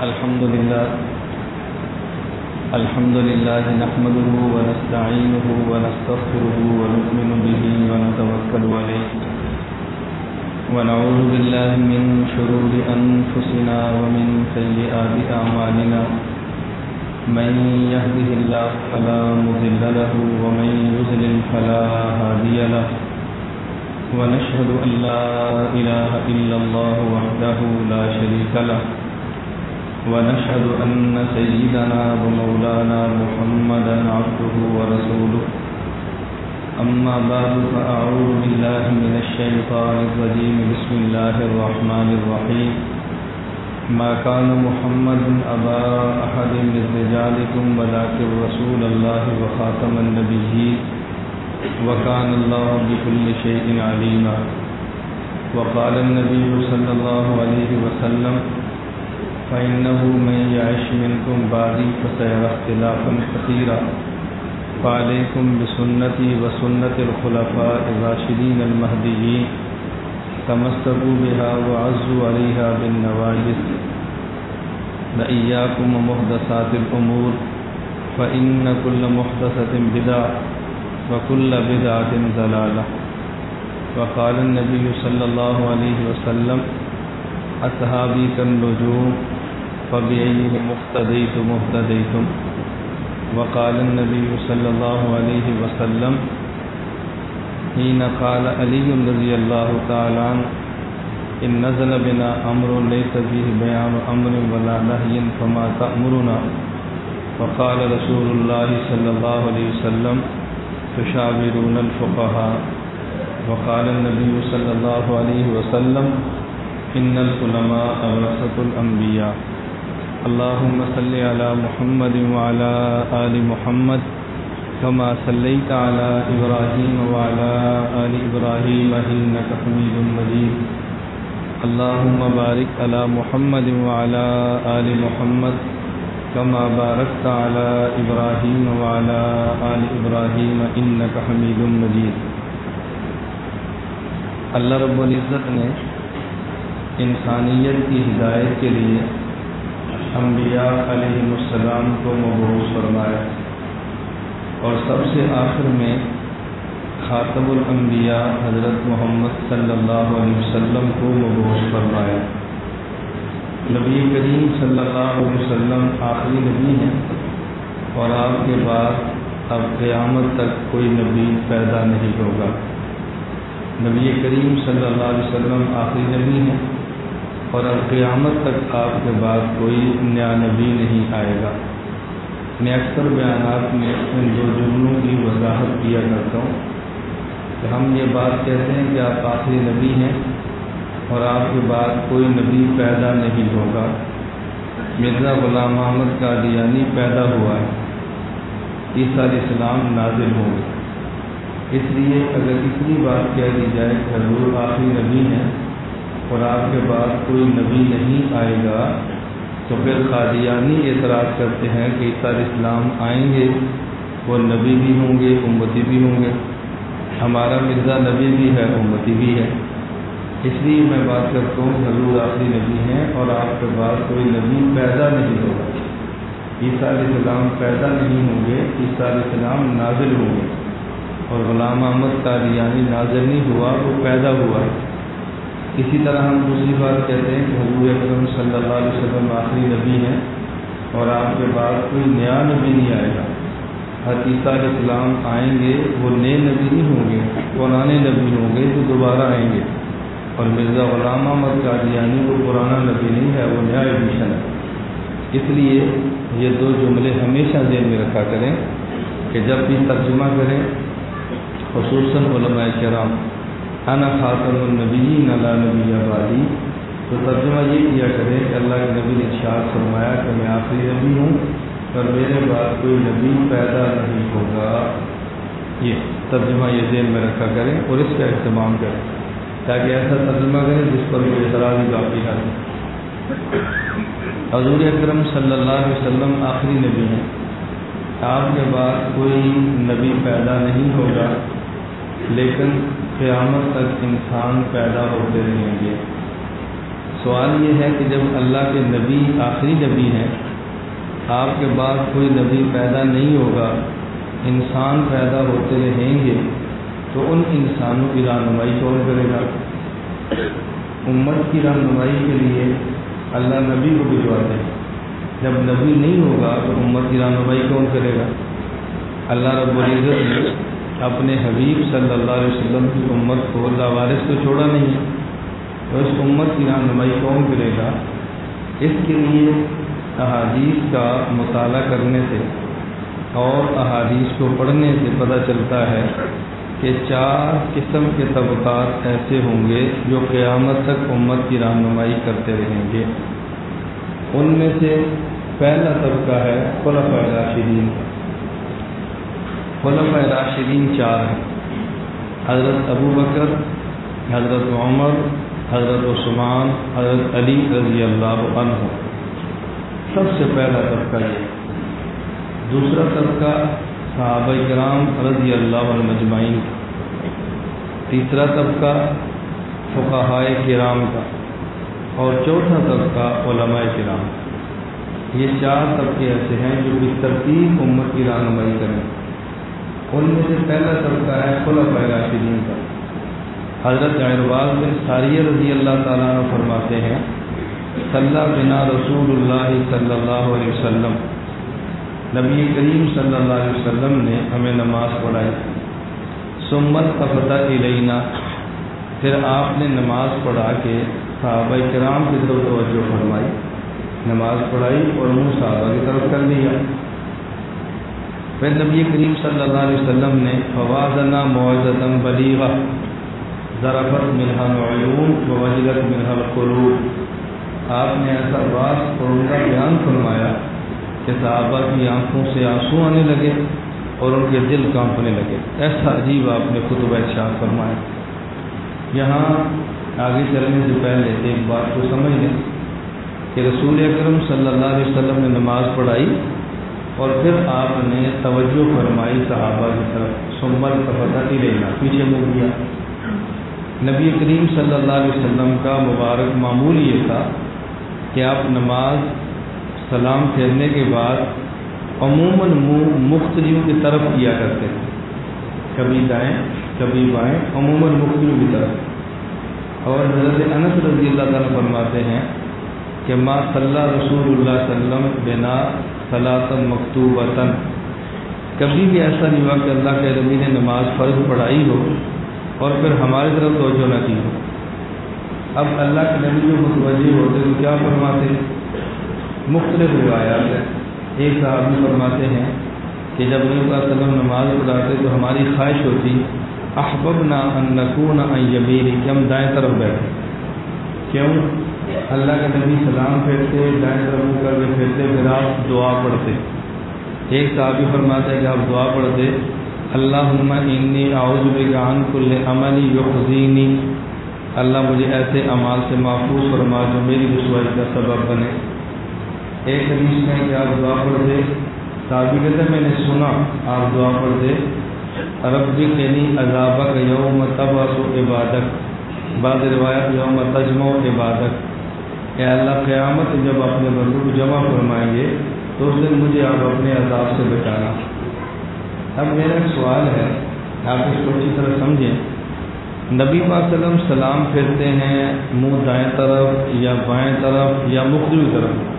الحمد لله الحمد لله نحمده ونستعينه ونستغفره ونؤمن به ونتوكل عليه. ونعوذ بالله من شرور أنفسنا ومن سيئات أعمالنا. من يهده الله فلا مضل له ومن يضلل فلا هادي له. ونشهد أن لا إله إلا الله وحده لا شريك له. ونشهد أن سيدنا ومولانا محمدا عبده ورسوله. أما بعد، فأعوذ بالله من الشيطان الرجيم. بسم الله الرحمن الرحيم. ما كان محمد أبا أحد من رجالكم، ولكن رسول الله وخاتم النبيين. وكان الله بكل شيء عليما. وقال النبي صلى الله عليه وسلم فإنه من يعش منكم بعدي فسيرى اختلافا كثيرا. فعليكم بسنتي وسنة الخلفاء الراشدين المهديين. تمسكوا بها وعزوا عليها بالنواجس لإياكم ومحدثات الأمور. فإن كل محدثة بدعة وكل بدعة ضلالة. وقال النبي صلى الله عليه وسلم أصحابي كالنجوم فبأيهم اقتديتم اهتديتم وقال النبي صلى الله عليه وسلم حين قال علي رضي الله تعالى عنه، إن نزل بنا أمر ليس فيه بيان أمر ولا نهي فما تأمرنا. وقال رسول الله صلى الله عليه وسلم، تشاورون الفقهاء. وقال النبي صلى الله عليه وسلم، إن العلماء ورثة الأنبياء. اللهم صل على محمد وعلى آل محمد كما صليت على إبراهيم وعلى آل إبراهيم إنك حميد مجيد. اللهم بارك على محمد وعلى آل محمد كما باركت على إبراهيم وعلى آل إبراهيم إنك حميد مجيد. اللہ رب العزت نے انسانیت کی ہدایت کے لیے انبیاء علیہ السلام کو مبوس فرمایا اور سب سے آخر میں خاتم الانبیاء حضرت محمد صلی اللہ علیہ وسلم کو مبوس فرمایا نبی کریم صلی اللہ علیہ وسلم آخری نبی ہیں اور آپ کے بعد اب قیامت تک کوئی نبی پیدا نہیں ہوگا۔ نبی کریم صلی اللہ علیہ وسلم آخری نبی ہیں۔ اور اب قیامت تک آپ کے بعد کوئی نیا نبی نہیں آئے گا۔ میں اکثر بیانات میں ان دو جملوں کی وضاحت کیا کرتا ہوں کہ ہم یہ بات کہتے ہیں کہ آپ آخری نبی ہیں اور آپ کے بعد کوئی نبی پیدا نہیں ہوگا۔ مرزا غلام احمد کا دیانی پیدا ہوا ہے۔ عیسیٰ علیہ السلام نازل ہوں گے۔ اس لیے اگر اتنی بات کہہ دی جائے کہ حضور آخری نبی ہیں اور آپ کے بعد کوئی نبی نہیں آئے گا، تو پھر قادیانی اعتراض کرتے ہیں کہ عیسیٰ علیہ السلام آئیں گے، وہ نبی بھی ہوں گے، امتی بھی ہوں گے۔ ہمارا مرزا نبی بھی ہے، امتی بھی ہے۔ اس لیے میں بات کرتا ہوں، حضور آخری نبی ہیں اور آپ کے بعد کوئی نبی پیدا نہیں ہوگا۔ عیسیٰ علیہ السلام پیدا نہیں ہوں گے، عیسیٰ علیہ السلام نازل ہوں گے۔ اور غلام احمد قادیانی نازل نہیں ہوا، وہ پیدا ہوا ہے۔ اسی طرح ہم دوسری بات کہتے ہیں کہ حضور اکرم صلی اللہ علیہ وسلم آخری نبی ہیں اور آپ کے بعد کوئی نیا نبی نہیں آئے گا۔ حقیقہ علیہ السلام آئیں گے، وہ نئے نبی نہیں ہوں گے، پرانے نبی ہوں گے جو دوبارہ آئیں گے۔ اور مرزا غلام احمد قادیانی وہ پرانا نبی نہیں ہے، وہ نیا ایڈمیشن ہے۔ اس لیے یہ دو جملے ہمیشہ ذہن میں رکھا کریں کہ جب بھی ترجمہ کریں، خصوصاً علماء کرام انا خاتم النبی نلا نبی آبادی تو ترجمہ یہ کیا کرے کہ اللہ کے نبی نے ارشاد فرمایا کہ میں آخری نبی ہوں اور میرے بعد کوئی نبی پیدا نہیں ہوگا۔ یہ ترجمہ یہ ذہن میں رکھا کریں اور اس کا اہتمام کریں، تاکہ ایسا ترجمہ کریں جس پر کوئی اعتراض باقی نہ ہو حضور اکرم صلی اللہ علیہ وسلم آخری نبی ہیں۔ آپ کے بعد کوئی نبی پیدا نہیں ہوگا۔ لیکن قیامت تک انسان پیدا ہوتے رہیں گے۔ سوال یہ ہے کہ جب اللہ کے نبی آخری نبی ہیں، آپ کے بعد کوئی نبی پیدا نہیں ہوگا، انسان پیدا ہوتے رہیں گے، تو ان انسانوں کی رہنمائی کون کرے گا؟ امت کی رہنمائی کے لیے اللہ نبی کو بھجواتے ہیں۔ جب نبی نہیں ہوگا تو امت کی رہنمائی کون کرے گا؟ اللہ رب العزت نے اپنے حبیب صلی اللہ علیہ وسلم کی امت کو اللہ وارث تو چھوڑا نہیں ہے۔ اس امت کی رہنمائی کون کرے گا؟ اس کے لیے احادیث کا مطالعہ کرنے سے اور احادیث کو پڑھنے سے پتہ چلتا ہے کہ چار قسم کے طبقات ایسے ہوں گے جو قیامت تک امت کی رہنمائی کرتے رہیں گے۔ ان میں سے پہلا طبقہ ہے خلف راشدین خلف راشدین چار ہیں۔ حضرت ابو بکر، حضرت عمر، حضرت عثمان، حضرت علی رضی اللہ عنہ۔ سب سے پہلا طبقہ یہ دوسرا طبقہ صحابہ کرام رضی اللہ عنہ مجمعین تیسرا طبقہ فقہائے کرام کا۔ اور چوتھا طبقہ علماء کرام۔ یہ چار طبقے ایسے ہیں جو بھی ترتیب امت کی رہنمائی کریں۔ ان میں سے پہلا طبقہ ہے خلف راشدین کا حضرت عرباز بن ساریہ رضی اللہ تعالیٰ عنہ فرماتے ہیں، صلی بنا رسول اللہ صلی اللہ علیہ وسلم، نبی کریم صلی اللہ علیہ وسلم نے ہمیں نماز پڑھائی۔ سمت فتح علینا پھر آپ نے نماز پڑھا کے صحابہ کرام کی طرف توجہ فرمائی، نماز پڑھائی اور منہ صحابہ کی طرف کر لیا پھر نبی کریم صلی اللہ علیہ وسلم نے فوازنا معزتم بلیغہ ذرافت ملحن علوم و وجلت ملحل آپ نے ایسا باس اور ان کا بیان فرمایا کہ صحابہ کی آنکھوں سے آنسو آنے لگے اور ان کے دل کانپنے لگے۔ ایسا عجیب آپ نے خطبہ ارشاد فرمایا۔ یہاں آگے چلنے سے پہلے ایک بات کو سمجھ لیں کہ رسول اکرم صلی اللہ علیہ وسلم نے نماز پڑھائی۔ اور پھر آپ نے توجہ فرمائی صحابہ کی طرف سمبل کا پتہ ہی لینا، پیچھے منہ دیا نبی کریم صلی اللہ علیہ وسلم کا مبارک معمول یہ تھا کہ آپ نماز سلام پھیرنے کے بعد عموماً منہ مختلف کی طرف کیا کرتے تھے کبھی دائیں، کبھی بائیں، عموماً مختلف کی طرف۔ اور حضرت انس رضی اللہ تعالیٰ فرماتے ہیں کہ ما صلی اللہ صلی اللہ علیہ وسلم بنا صلاطن مکتوبتاً کبھی بھی ایسا نہیں ہوا کہ اللہ کے نبی نے نماز فرض پڑھائی ہو اور پھر ہماری طرف توجہ نہ کی ہو۔ اب اللہ کے نبی جو متوجہ ہوتے تو کیا فرماتے مختلف روایات ہیں۔ ایک صاحب فرماتے ہیں کہ جب نبی صلی اللہ علیہ وسلم نماز پڑھاتے تو ہماری خواہش ہوتی احبب نہ نقون یمینی کہ ہم دائیں طرف بیٹھے۔ کیوں؟ اللہ کے نبی سلام پھیرتے، دائیں طرف کر کے پھیرتے، پھر آپ دعا پڑھتے۔ ایک صحابی فرماتے ہیں کہ آپ دعا پڑھتے اللہ انی اعوذ بکان کل عملی یخزینی۔ اللہ مجھے ایسے اعمال سے محفوظ فرما جو میری رسوائی کا سبب بنے۔ ایک حدیث میں کہ آپ دعا پڑھتے، صحابی کہتے، میں نے سنا، آپ دعا پڑھتے۔ رب کینی عذابک یوم تبس و عبادت بعض روایت یوم تجم و عبادت کہ اللہ قیامت جب اپنے بندوں کو جمع فرمائیں گے تو اس دن مجھے آپ اپنے عذاب سے بچانا۔ اب میرا ایک سوال ہے، آپ اس کو اچھی طرح سمجھیں۔ نبی پاک وسلم سلام پھرتے ہیں منہ دائیں طرف یا بائیں طرف یا مختلف طرف؟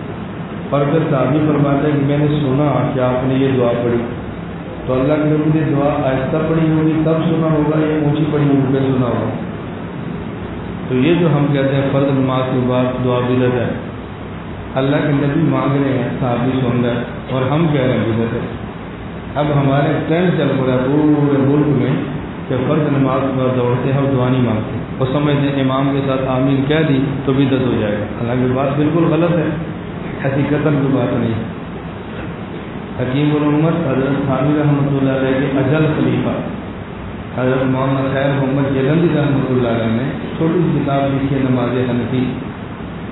اور پھر صحابی فرماتے ہیں کہ میں نے سنا کہ آپ نے یہ دعا پڑھی۔ تو اللہ کے نبی نے دعا آہستہ پڑھی ہوگی تب سنا ہوگا؟ یا اونچی پڑھی ہوگی پہ سنا ہوگا؟ تو یہ جو ہم کہتے ہیں فرض نماز کے بعد دعا بدت ہے، اللہ کے نبی مانگ رہے ہیں صحابی سن رہے اور ہم کہہ رہے ہیں بدت ہے۔ اب ہمارے ٹرینڈ چل پڑا ہے پورے ملک میں کہ فرض نماز پر دوڑتے ہیں اور دعا نہیں مانگتے۔ وہ سمجھتے ہیں امام کے ساتھ آمین کہہ دی تو بدت ہو جائے گا۔ حالانکہ بات بالکل غلط ہے۔ حقیقت کی بات نہیں حکیم الامت حضرت خانی رحمۃ اللہ علیہ کے اجل خلیفہ حضرت محمد خیر محمد جلندی رحمۃ اللہ علیہ نے چھوٹی سی کتاب لکھی ہے نماز حنفی۔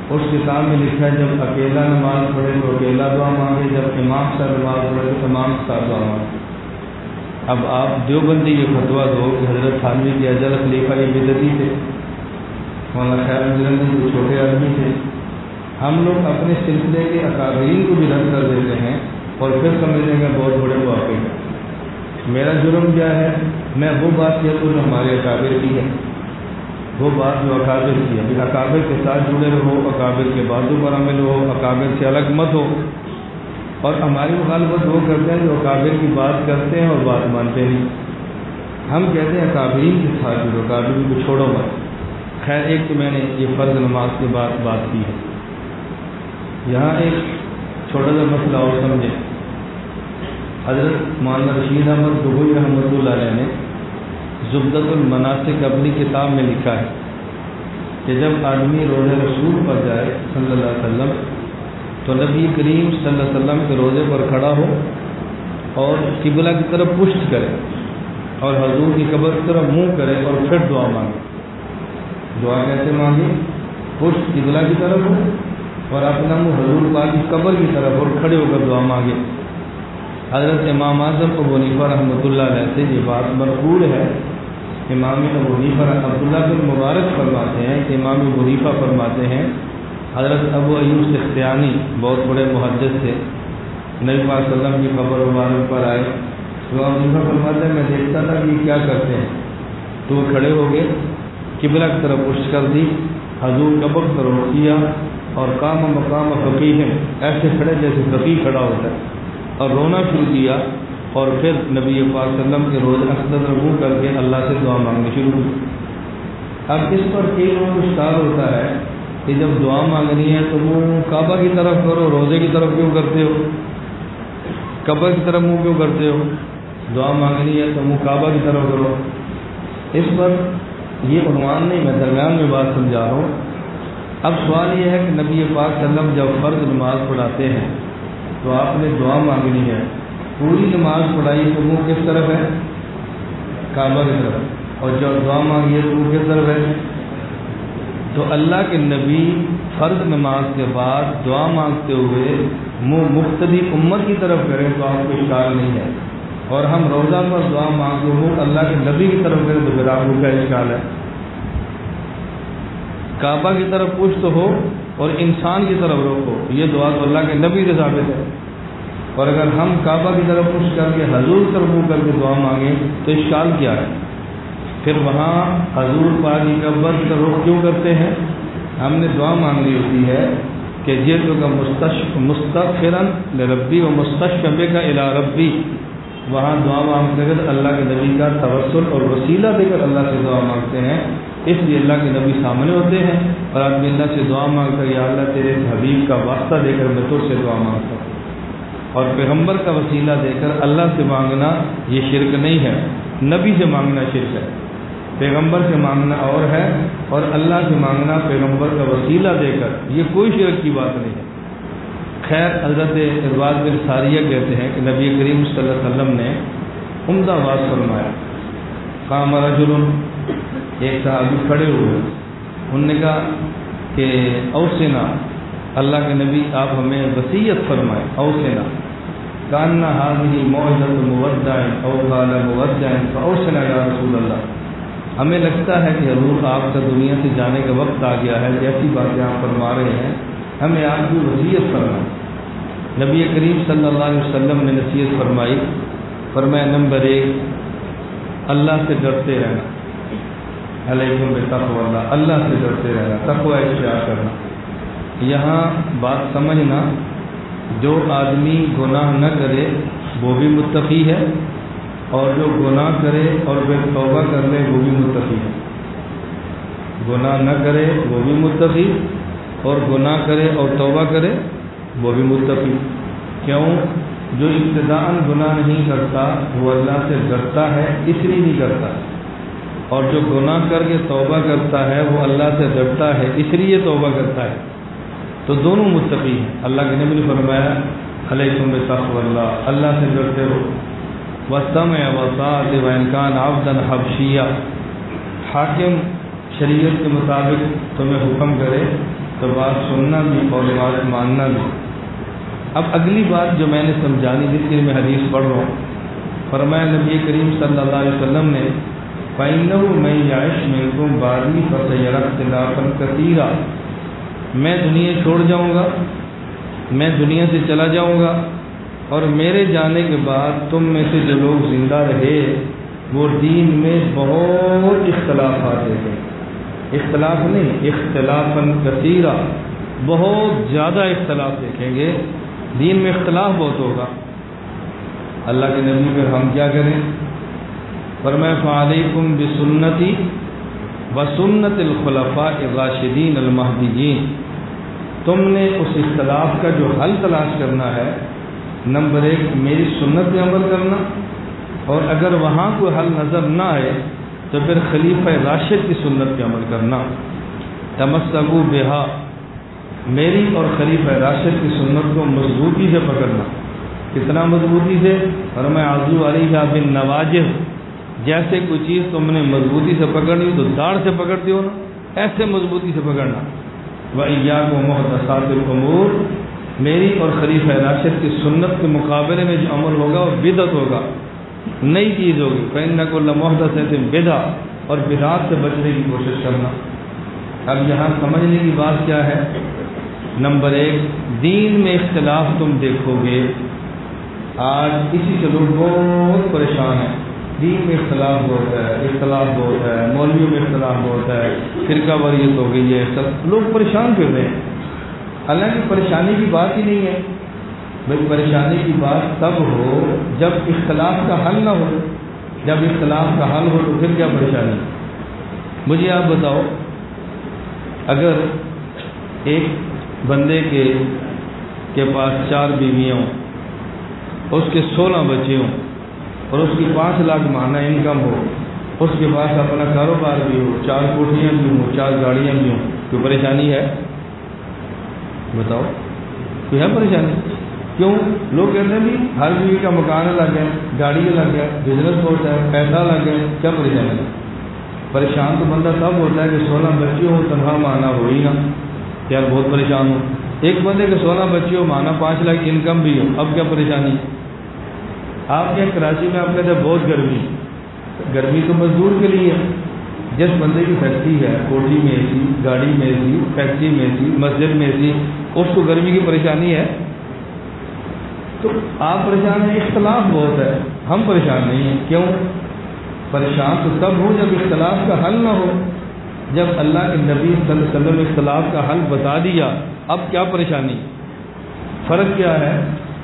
اس کتاب میں لکھا ہے جب اکیلا نماز پڑھے تو اکیلا دعا مانگے، جب امام سا نماز پڑھے تو امام سا دعا مانگے۔ اب آپ دیوبندی یہ فتویٰ دو کہ حضرت خانوی کے اجل خلیفہ یہ بدتی تھے، مولانا خیر مجرم جو چھوٹے آدمی تھے۔ ہم لوگ اپنے سلسلے کے اکابرین کو بھی رد کر دیتے ہیں اور پھر سمجھتے ہیں کہ بہت بڑے واقع ہیں۔ میرا جرم کیا ہے؟ میں وہ بات کہتا ہوں جو ہمارے اکابر کی ہے۔ وہ بات جو اکابر کی ہے۔ ابھی اکابر کے ساتھ جڑے رہو، اکابر کے بازو پر عمل ہو، اکابر سے الگ مت ہو۔ اور ہماری مخالفت وہ کرتے ہیں جو اکابر کی بات کرتے ہیں اور بات مانتے نہیں۔ ہم کہتے ہیں اکابرین کے ساتھ جڑو، اکابرین کو چھوڑو مت۔ خیر، ایک تو میں نے یہ فرض نماز کے بعد بات کی ہے۔ یہاں ایک چھوٹا سا مسئلہ اور سمجھے حضرت مولانا رشید احمد گگوئی رحمۃ اللہ علیہ نے زبدت المناسک اپنی کتاب میں لکھا ہے کہ جب آدمی روزے رسول پر جائے صلی اللہ علیہ وسلم، تو نبی کریم صلی اللہ علیہ وسلم کے روزے پر کھڑا ہو اور قبلہ کی طرف پشت کرے اور حضور کی قبر کی طرف منہ کرے اور پھر دعا مانگے۔ دعا کیسے مانگے؟ پشت قبلہ کی طرف ہو اور اپنا منہ حضور پاک کی قبر کی طرف اور کھڑے ہو کر دعا مانگے۔ حضرت امام اعظم ابو نیفا رحمۃ اللہ علیہ سے یہ بات مرکول ہے۔ امام ابو نیفا عبداللہ بن مبارک فرماتے ہیں کہ امام ابو نیفا فرماتے ہیں، حضرت ابو ایوب سختیانی بہت بڑے محدث تھے۔ نبی پاک صلی اللہ علیہ وسلم کی قبر مبارک پر آئے۔ تو نیفا فرماتے ہیں، میں دیکھتا تھا کہ کیا کرتے ہیں۔ تو وہ کھڑے ہو گئے، قبلہ کی طرف پشت کر دی۔ حضور قبر کی کیا اور کام مقام فقیر ہیں۔ ایسے کھڑے جیسے فقیر کھڑا ہوتا ہے۔ اور رونا شروع کیا اور پھر نبی پاک صلی اللہ علیہ وسلم کے روز اقدر ربو کر کے اللہ سے دعا مانگنی شروع کی اب اس پر کئی لوگوں کو ہوتا ہے کہ جب دعا مانگنی ہے تو وہ کعبہ کی طرف کرو، روزے کی طرف کیوں کرتے ہو؟ قبر کی طرف منہ کیوں کرتے ہو؟ دعا مانگنی ہے تو منہ کعبہ کی طرف کرو۔ اس پر یہ عنوان نہیں، میں درمیان میں بات سمجھا رہا ہوں۔ اب سوال یہ ہے کہ نبی پاک صلی اللہ علیہ وسلم جب فرض نماز پڑھاتے ہیں تو آپ نے دعا مانگنی ہے۔ پوری نماز پڑھائی تو منہ کس طرف ہے؟ کعبہ کی طرف۔ اور جب دعا مانگی ہے تو منہ کس طرف ہے؟ تو اللہ کے نبی فرض نماز کے بعد دعا مانگتے ہوئے منہ مختلف امت کی طرف کریں تو آپ کو اشکال نہیں ہے۔ اور ہم روزہ پر دعا مانگتے ہوئے اللہ کے نبی کی طرف کریں تو پھر آپ کو کیا اشکال ہے؟ کعبہ کی طرف پشت ہو اور انسان کی طرف روکو، یہ دعا تو اللہ کے نبی سے ثابت ہے۔ اور اگر ہم کعبہ کی طرف پشت کر کے حضور طرف منہ کر کے دعا مانگیں تو اشکال کیا ہے؟ پھر وہاں حضور پاک کی قبر کا رخ کیوں کرتے ہیں؟ ہم نے دعا مانگی ہوتی ہے کہ یہ تو کا مستشف مستفرن ربی و مستشفے کا الا ربی۔ وہاں دعا مانگتے کر اللہ کے نبی کا توسل اور وسیلہ دے کر اللہ سے دعا مانگتے ہیں۔ اس لیے اللہ کے نبی سامنے ہوتے ہیں اور آدمی اللہ سے دعا مانگتا ہے، یا اللہ، تیرے حبیب کا واسطہ دے کر میں تر سے دعا مانگتا ہوں. اور پیغمبر کا وسیلہ دے کر اللہ سے مانگنا یہ شرک نہیں ہے، نبی سے مانگنا شرک ہے، پیغمبر سے مانگنا اور ہے، اور اللہ سے مانگنا پیغمبر کا وسیلہ دے کر، یہ کوئی شرک کی بات نہیں ہے۔ خیر، حضرت ارباز بن ساریہ کہتے ہیں کہ نبی کریم صلی اللہ علیہ وسلم نے عمدہ بات فرمایا کام رجل ایک صحابی کھڑے ہوئے۔ انہوں نے کہا کہ اوسینا اللہ کے نبی آپ ہمیں وسیعت فرمائیں اوسینا کاننا حاضری معذت مودائیں او قال مودائیں اوسینا یا رسول اللہ۔ ہمیں لگتا ہے کہ حضور آپ کا دنیا سے جانے کا وقت آ گیا ہے، جیسی باتیں آپ فرما رہے ہیں، ہمیں آپ کی وصیت فرمائیں۔ نبی کریم صلی اللہ علیہ وسلم نے نصیحت فرمائی، فرمایا، نمبر ایک، اللہ سے ڈرتے رہنا۔ علیکم تقو اللہ۔ اللہ سے ڈرتے رہنا، تقوی اختیار کرنا۔ یہاں بات سمجھنا، جو آدمی گناہ نہ کرے، وہ بھی متقی ہے۔ اور جو گناہ کرے اور پھر توبہ کر لے، وہ بھی متقی ہے۔ گناہ نہ کرے، وہ بھی متقی۔ اور گناہ کرے اور توبہ کرے، وہ بھی متقی۔ کیوں؟ جو ابتداء گناہ نہیں کرتا، وہ اللہ سے ڈرتا ہے، اس لیے نہیں کرتا۔ اور جو گناہ کر کے توبہ کرتا ہے وہ اللہ سے ڈرتا ہے، اس لیے توبہ کرتا ہے۔ تو دونوں متقی ہیں۔ اللہ کے نبی نے فرمایا، علیکم تخو اللہ اللہ سے ڈرتے ہو وسطم وسعت و انکان آفدن حبشیہ حاکم شریعت کے مطابق تمہیں حکم کرے تو بات سننا بھی اور بات ماننا بھی۔ اب اگلی بات جو میں نے سمجھانی، جس لیے میں حدیث پڑھ رہا ہوں۔ فرمایا نبی کریم صلی اللہ علیہ وسلم نے فائنو میں یائش میں تم بادی فتح اختلافن میں دنیا چھوڑ جاؤں گا، میں دنیا سے چلا جاؤں گا، اور میرے جانے کے بعد تم میں سے جو لوگ زندہ رہے، وہ دین میں بہت اختلافات ہیں۔ اختلاف نہیں اختلاف کثیرہ۔ بہت زیادہ اختلاف دیکھیں گے۔ دین میں اختلاف بہت ہوگا۔ اللہ کے نبی پھر ہم کیا کریں؟ پر میں فعلیکم بسنتی وسنت الخلفاء الراشدین المحدین تم نے اس اختلاف کا جو حل تلاش کرنا ہے، نمبر ایک، میری سنت پہ عمل کرنا، اور اگر وہاں کوئی حل نظر نہ آئے، تو پھر خلیفہ راشد کی سنت پہ عمل کرنا. تمسگو بہا، میری اور خلیفہ راشد کی سنت کو مضبوطی سے پکڑنا. کتنا مضبوطی سے؟ اور میں آزو علیہ بن نواجہ جیسے کوئی چیز تم نے مضبوطی سے پکڑنی تو داڑھ سے پکڑتی ہو نا، ایسے مضبوطی سے پکڑنا۔ وہ عیا کو محدثات العمور میری اور خلیفہ راشد کی سنت کے مقابلے میں جو عمل ہوگا وہ بدت ہوگا۔ نئی چیز ہوگی۔ فین کو محدت ہے بدا اور بدعت سے بچنے کی کوشش کرنا۔ اب یہاں سمجھنے کی بات کیا ہے؟ نمبر ایک، دین میں اختلاف تم دیکھو گے۔ آج اسی سے لوگ بہت پریشان ہیں۔ دین میں اختلاف بہت ہے، اختلاف بہت ہے، مولویوں میں اختلاف بہت ہے، فرقہ وریت ہو گئی ہے، سب لوگ پریشان پھر رہے ہیں؟ حالانکہ پریشانی کی بات ہی نہیں ہے۔ بھائی، پریشانی کی بات تب ہو جب اختلاف کا حل نہ ہو۔ جب اختلاف کا حل ہو تو پھر کیا پریشانی؟ مجھے آپ بتاؤ، اگر ایک بندے کے کے پاس چار بیویاں ہوں، اس کے سولہ بچے ہوں اور اس کی پانچ لاکھ ماہانہ انکم ہو، اس کے پاس اپنا کاروبار بھی ہو، چار کوٹیاں بھی ہوں، چار گاڑیاں بھی ہوں۔ کوئی پریشانی ہے؟ بتاؤ۔ کوئی ہے پریشانی؟ کیوں؟ لوگ کہتے ہیں بھی ہر بیوی کا مکان لگ گیا گاڑی لگ گیا بزنس ہوتا ہے، پیسہ لگ گیا کیا پریشانی؟ پریشان تو بندہ تب ہوتا ہے کہ سولہ بچے ہو تنہا مانا ہو ہی نا یار بہت پریشان ہو ایک بندے کے سولہ بچے ہو مانا پانچ لاکھ انکم بھی ہو، اب کیا پریشانی؟ آپ کے کراچی میں آپ کہتے ہیں بہت گرمی گرمی تو مزدور کے لیے جس بندے کی فیکٹری ہے کوٹھی میں اے سی، گاڑی میں اے سی، فیکٹری میں اے سی، مسجد میں اے سی، اس کو گرمی کی پریشانی ہے۔ تو آپ پریشان ہیں، اختلاف بہت ہے۔ ہم پریشان نہیں ہیں، کیوں؟ پریشان تو تب ہو جب اختلاف کا حل نہ ہو۔ جب اللہ کے نبی صلی اللہ علیہ وسلم اختلاف کا حل بتا دیا، اب کیا پریشانی؟ فرق کیا ہے؟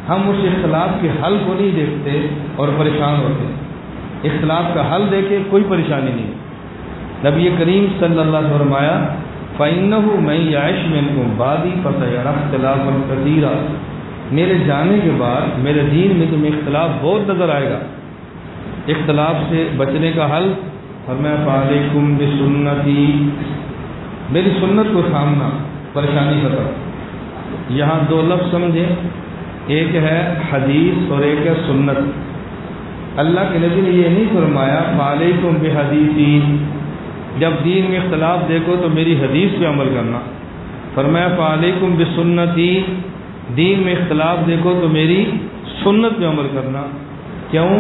ہم اس اختلاف کے حل کو نہیں دیکھتے اور پریشان ہوتے۔ اختلاف کا حل دیکھے کوئی پریشانی نہیں۔ نبی کریم صلی اللہ علیہ فرمایا فائن میں یائش میں کو بادی فتح اختلاف القدیرہ میرے جانے کے بعد میرے دین میں تمہیں اختلاف بہت نظر آئے گا۔ اختلاف سے بچنے کا حل اور میں فعلیکم بسنتی میری سنت کو سامنا، پریشانی ختم۔ یہاں دو لفظ سمجھیں۔ ایک ہے حدیث اور ایک ہے سنت۔ اللہ کے نبی نے یہ نہیں فرمایا فعلیکم بحدیثی جب دین میں اختلاف دیکھو تو میری حدیث پہ عمل کرنا۔ فرمایا فعلیکم بسنتی۔ دین میں اختلاف دیکھو تو میری سنت پہ عمل کرنا۔ کیوں؟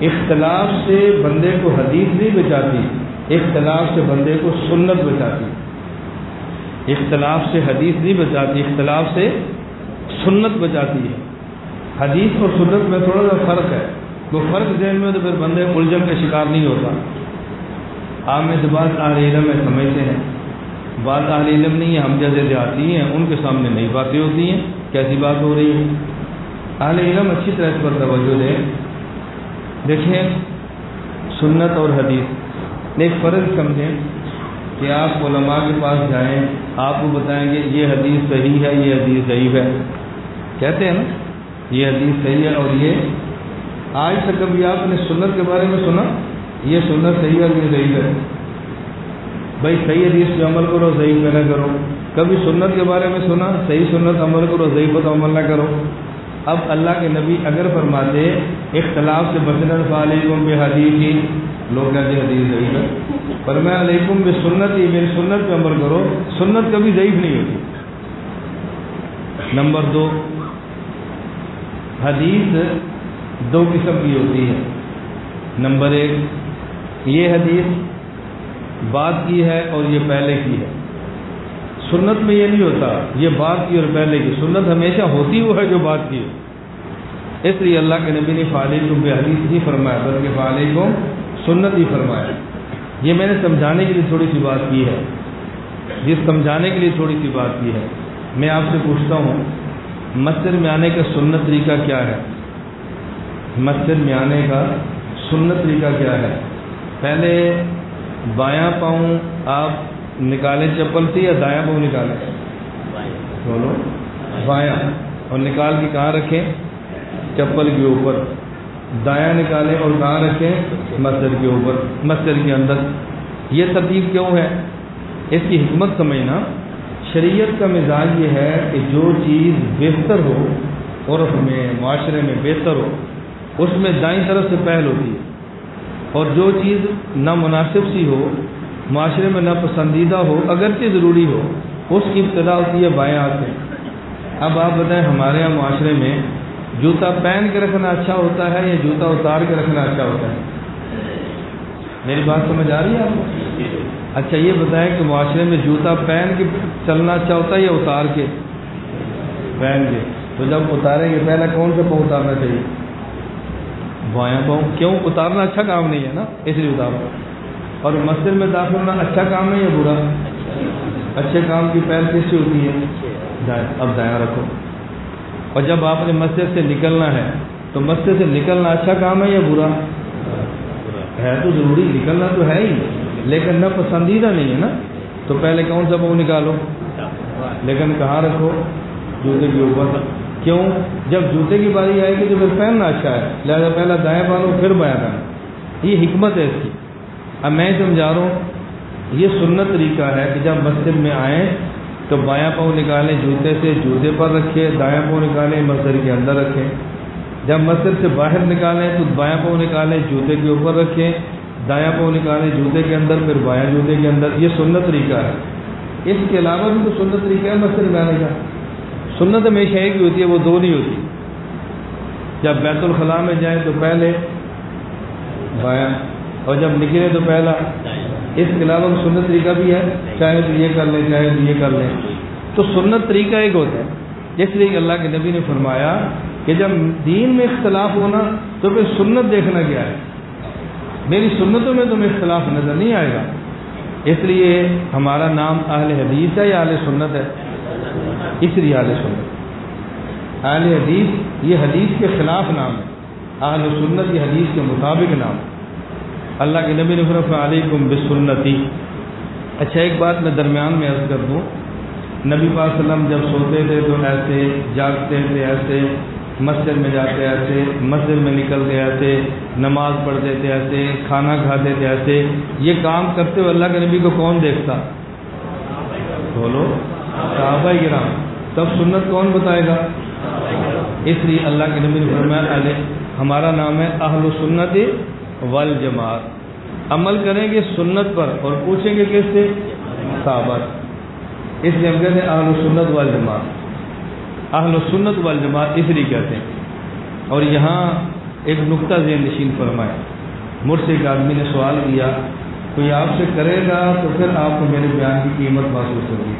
اختلاف سے بندے کو حدیث نہیں بچاتی، اختلاف سے بندے کو سنت بچاتی۔ اختلاف سے حدیث نہیں بچاتی، اختلاف سے سنت بچاتی ہے۔ حدیث اور سنت میں تھوڑا سا فرق ہے۔ وہ فرق ذہن میں تو پھر بندے الجھن کا شکار نہیں ہوتا۔ عام اعتبار اہل علم میں سمجھتے ہیں۔ بات اہل علم نہیں ہے ہم جیسے دیہاتی ہیں، ان کے سامنے نئی باتیں ہوتی ہیں۔ کیسی بات ہو رہی ہے؟ اہل علم اچھی طرح اس پر توجہ دیں۔ دیکھیں، سنت اور حدیث۔ ایک فرض سمجھیں کہ آپ علماء کے پاس جائیں، آپ کو بتائیں گے یہ حدیث صحیح ہے، یہ حدیث صحیح ہے۔ کہتے ہیں نا، یہ حدیث صحیح ہے اور یہ آج تک کبھی آپ نے سنت کے بارے میں سنا، یہ سنت صحیح ہے اور یہ صحیح ہے۔ بھائی صحیح حدیث پہ عمل کرو صحیح پہ نہ کرو۔ کبھی سنت کے بارے میں سنا، صحیح سنت عمل کرو صحیح پتہ عمل نہ کرو۔ اب اللہ کے نبی اگر فرماتے، اختلاف سے بچنا علیکم بے حدیث ہی لوگ کہتے حدیث ضعیف ہے۔ پر میں علیکم بے سنت ہی میری سنت پہ عمل کرو۔ سنت کبھی ضعیف نہیں ہوتی۔ نمبر دو حدیث دو قسم کی ہوتی ہے۔ نمبر ایک، یہ حدیث بات کی ہے اور یہ پہلے کی ہے۔ سنت میں یہ نہیں ہوتا، یہ بات کی اور پہلے کی۔ سنت ہمیشہ ہوتی وہ ہے جو بات کی اس لیے اللہ کے نبی نے فالح کو بے حدیث ہی فرمایا، بلکہ فالح کو سنت ہی فرمایا۔ یہ میں نے سمجھانے کے لیے تھوڑی سی بات کی ہے۔ جس سمجھانے کے لیے تھوڑی سی بات کی ہے۔ میں آپ سے پوچھتا ہوں مسجد میں آنے کا سنت طریقہ کیا ہے؟ مسجد میں آنے کا سنت طریقہ کیا ہے؟ پہلے بایاں پاؤں آپ نکالیں، چپل سے یا دایاں پاؤں نکالیں؟ بولو بایاں۔ اور نکال کے کہاں رکھیں؟ چپل کے اوپر۔ دایاں نکالیں اور کہاں رکھیں؟ مسجد کے اوپر۔ مسجد کے اندر۔ یہ ترتیب کیوں ہے؟ اس کی حکمت سمجھنا۔ شریعت کا مزاج یہ ہے کہ جو چیز بہتر ہو عرف میں معاشرے میں بہتر ہو، اس میں دائیں طرف سے پہل ہوتی ہے۔ اور جو چیز نامناسب سی ہو، معاشرے میں ناپسندیدہ ہو، اگرچہ ضروری ہو، اس کی ابتدا ہوتی ہے بائیں ہاتھ میں۔ اب آپ بتائیں، ہمارے یہاں معاشرے میں جوتا پہن کے رکھنا اچھا ہوتا ہے یا جوتا اتار کے رکھنا اچھا ہوتا ہے؟ میری بات سمجھ آ رہی ہے آپ کو؟ اچھا یہ بتائیں کہ معاشرے میں جوتا پہن کے چلنا اچھا ہوتا ہے یا اتار کے؟ پہن کے۔ تو جب اتاریں گے، پہلا کون سا پاؤں اتارنا چاہیے؟ بایاں پاؤں۔ کیوں؟ اتارنا اچھا کام نہیں ہے نا، اس لیے اتارو۔ اور مسجد میں داخل ہونا اچھا کام ہے یا برا؟ اچھے کام کی پہل کس سے ہوتی ہے؟ اب دایاں رکھو۔ اور جب آپ نے مسجد سے نکلنا ہے، تو مسجد سے نکلنا اچھا کام ہے یا برا؟ ہے تو ضروری، نکلنا تو ہے ہی۔ لیکن نہ پسندیدہ نہیں ہے نا، تو پہلے کون سا پاؤں نکالو؟ لیکن کہاں رکھو؟ جوتے کے اوپر۔ کیوں؟ جب جوتے کی باری آئے گی تو پھر پہننا اچھا ہے۔ لہٰذا پہلا دائیں پانو پھر بایاں پہنو یہ حکمت ہے اس کی۔ اب میں سمجھا رہا ہوں، یہ سنت طریقہ ہے کہ جب مسجد میں آئیں تو بایاں پاؤں نکالیں، جوتے سے جوتے پر رکھیں دایاں پاؤں نکالیں، مسجد کے اندر رکھیں۔ جب مسجد سے باہر نکالیں تو بایاں پاؤں نکالیں، جوتے کے اوپر رکھیں۔ دایاں پاؤں نکالیں جوتے کے اندر، پھر بایاں جوتے کے اندر، یہ سنت طریقہ ہے۔ اس کے علاوہ بھی تو سنت طریقہ ہے، مسجد میں آنے کا۔ سنت ہمیشہ ایک ہی ہوتی ہے، وہ دو نہیں ہوتی۔ جب بیت الخلاء میں جائیں تو پہلے بایاں، اور جب نکلے تو پہلا۔ اس کے علاوہ سنت طریقہ بھی ہے، چاہے تو یہ کر لیں، چاہے تو یہ کر لیں۔ تو سنت طریقہ ایک ہوتا ہے۔ اس لیے اللہ کے نبی نے فرمایا کہ جب دین میں اختلاف ہونا تو پھر سنت دیکھنا کیا ہے؟ میری سنتوں میں تمہیں اختلاف نظر نہیں آئے گا۔ اس لیے ہمارا نام اہل حدیث ہے یا اہل سنت ہے؟ اس لیے اہل سنت۔ اہل حدیث، یہ حدیث کے خلاف نام ہے۔ اہل سنت یہ حدیث کے مطابق نام ہے۔ اللہ کے نبی نفرف علیکم بسنتی. اچھا ایک بات میں درمیان میں عرض کر دوں۔ نبی پاک وسلم جب سوتے تھے تو ایسے جاگتے تھے، ایسے مسجد میں جاتے ایسے، مسجد میں نکلتے ایسے، نماز پڑھتے تھے ایسے، کھانا کھاتے تھے ایسے۔ یہ کام کرتے ہوئے اللہ کے نبی کو کون دیکھتا؟ بولو، صحابہ گرام تب سنت کون بتائے گا؟ اس لیے اللہ کے نبی فرمایا ہمارا نام ہے اہل سنت والجماعت۔ عمل کریں گے سنت پر اور پوچھیں گے کس سے؟ صحابت اس لیے ہم کہتے ہیں اہل و سنت والجماعت۔ اہل و سنت والجماعت اس لیے کہتے ہیں۔ اور یہاں ایک نقطہ ذہن نشین فرمائے۔ مجھ سے ایک آدمی نے سوال کیا، کوئی آپ سے کرے گا تو پھر آپ کو میرے بیان کی قیمت محسوس ہوگی۔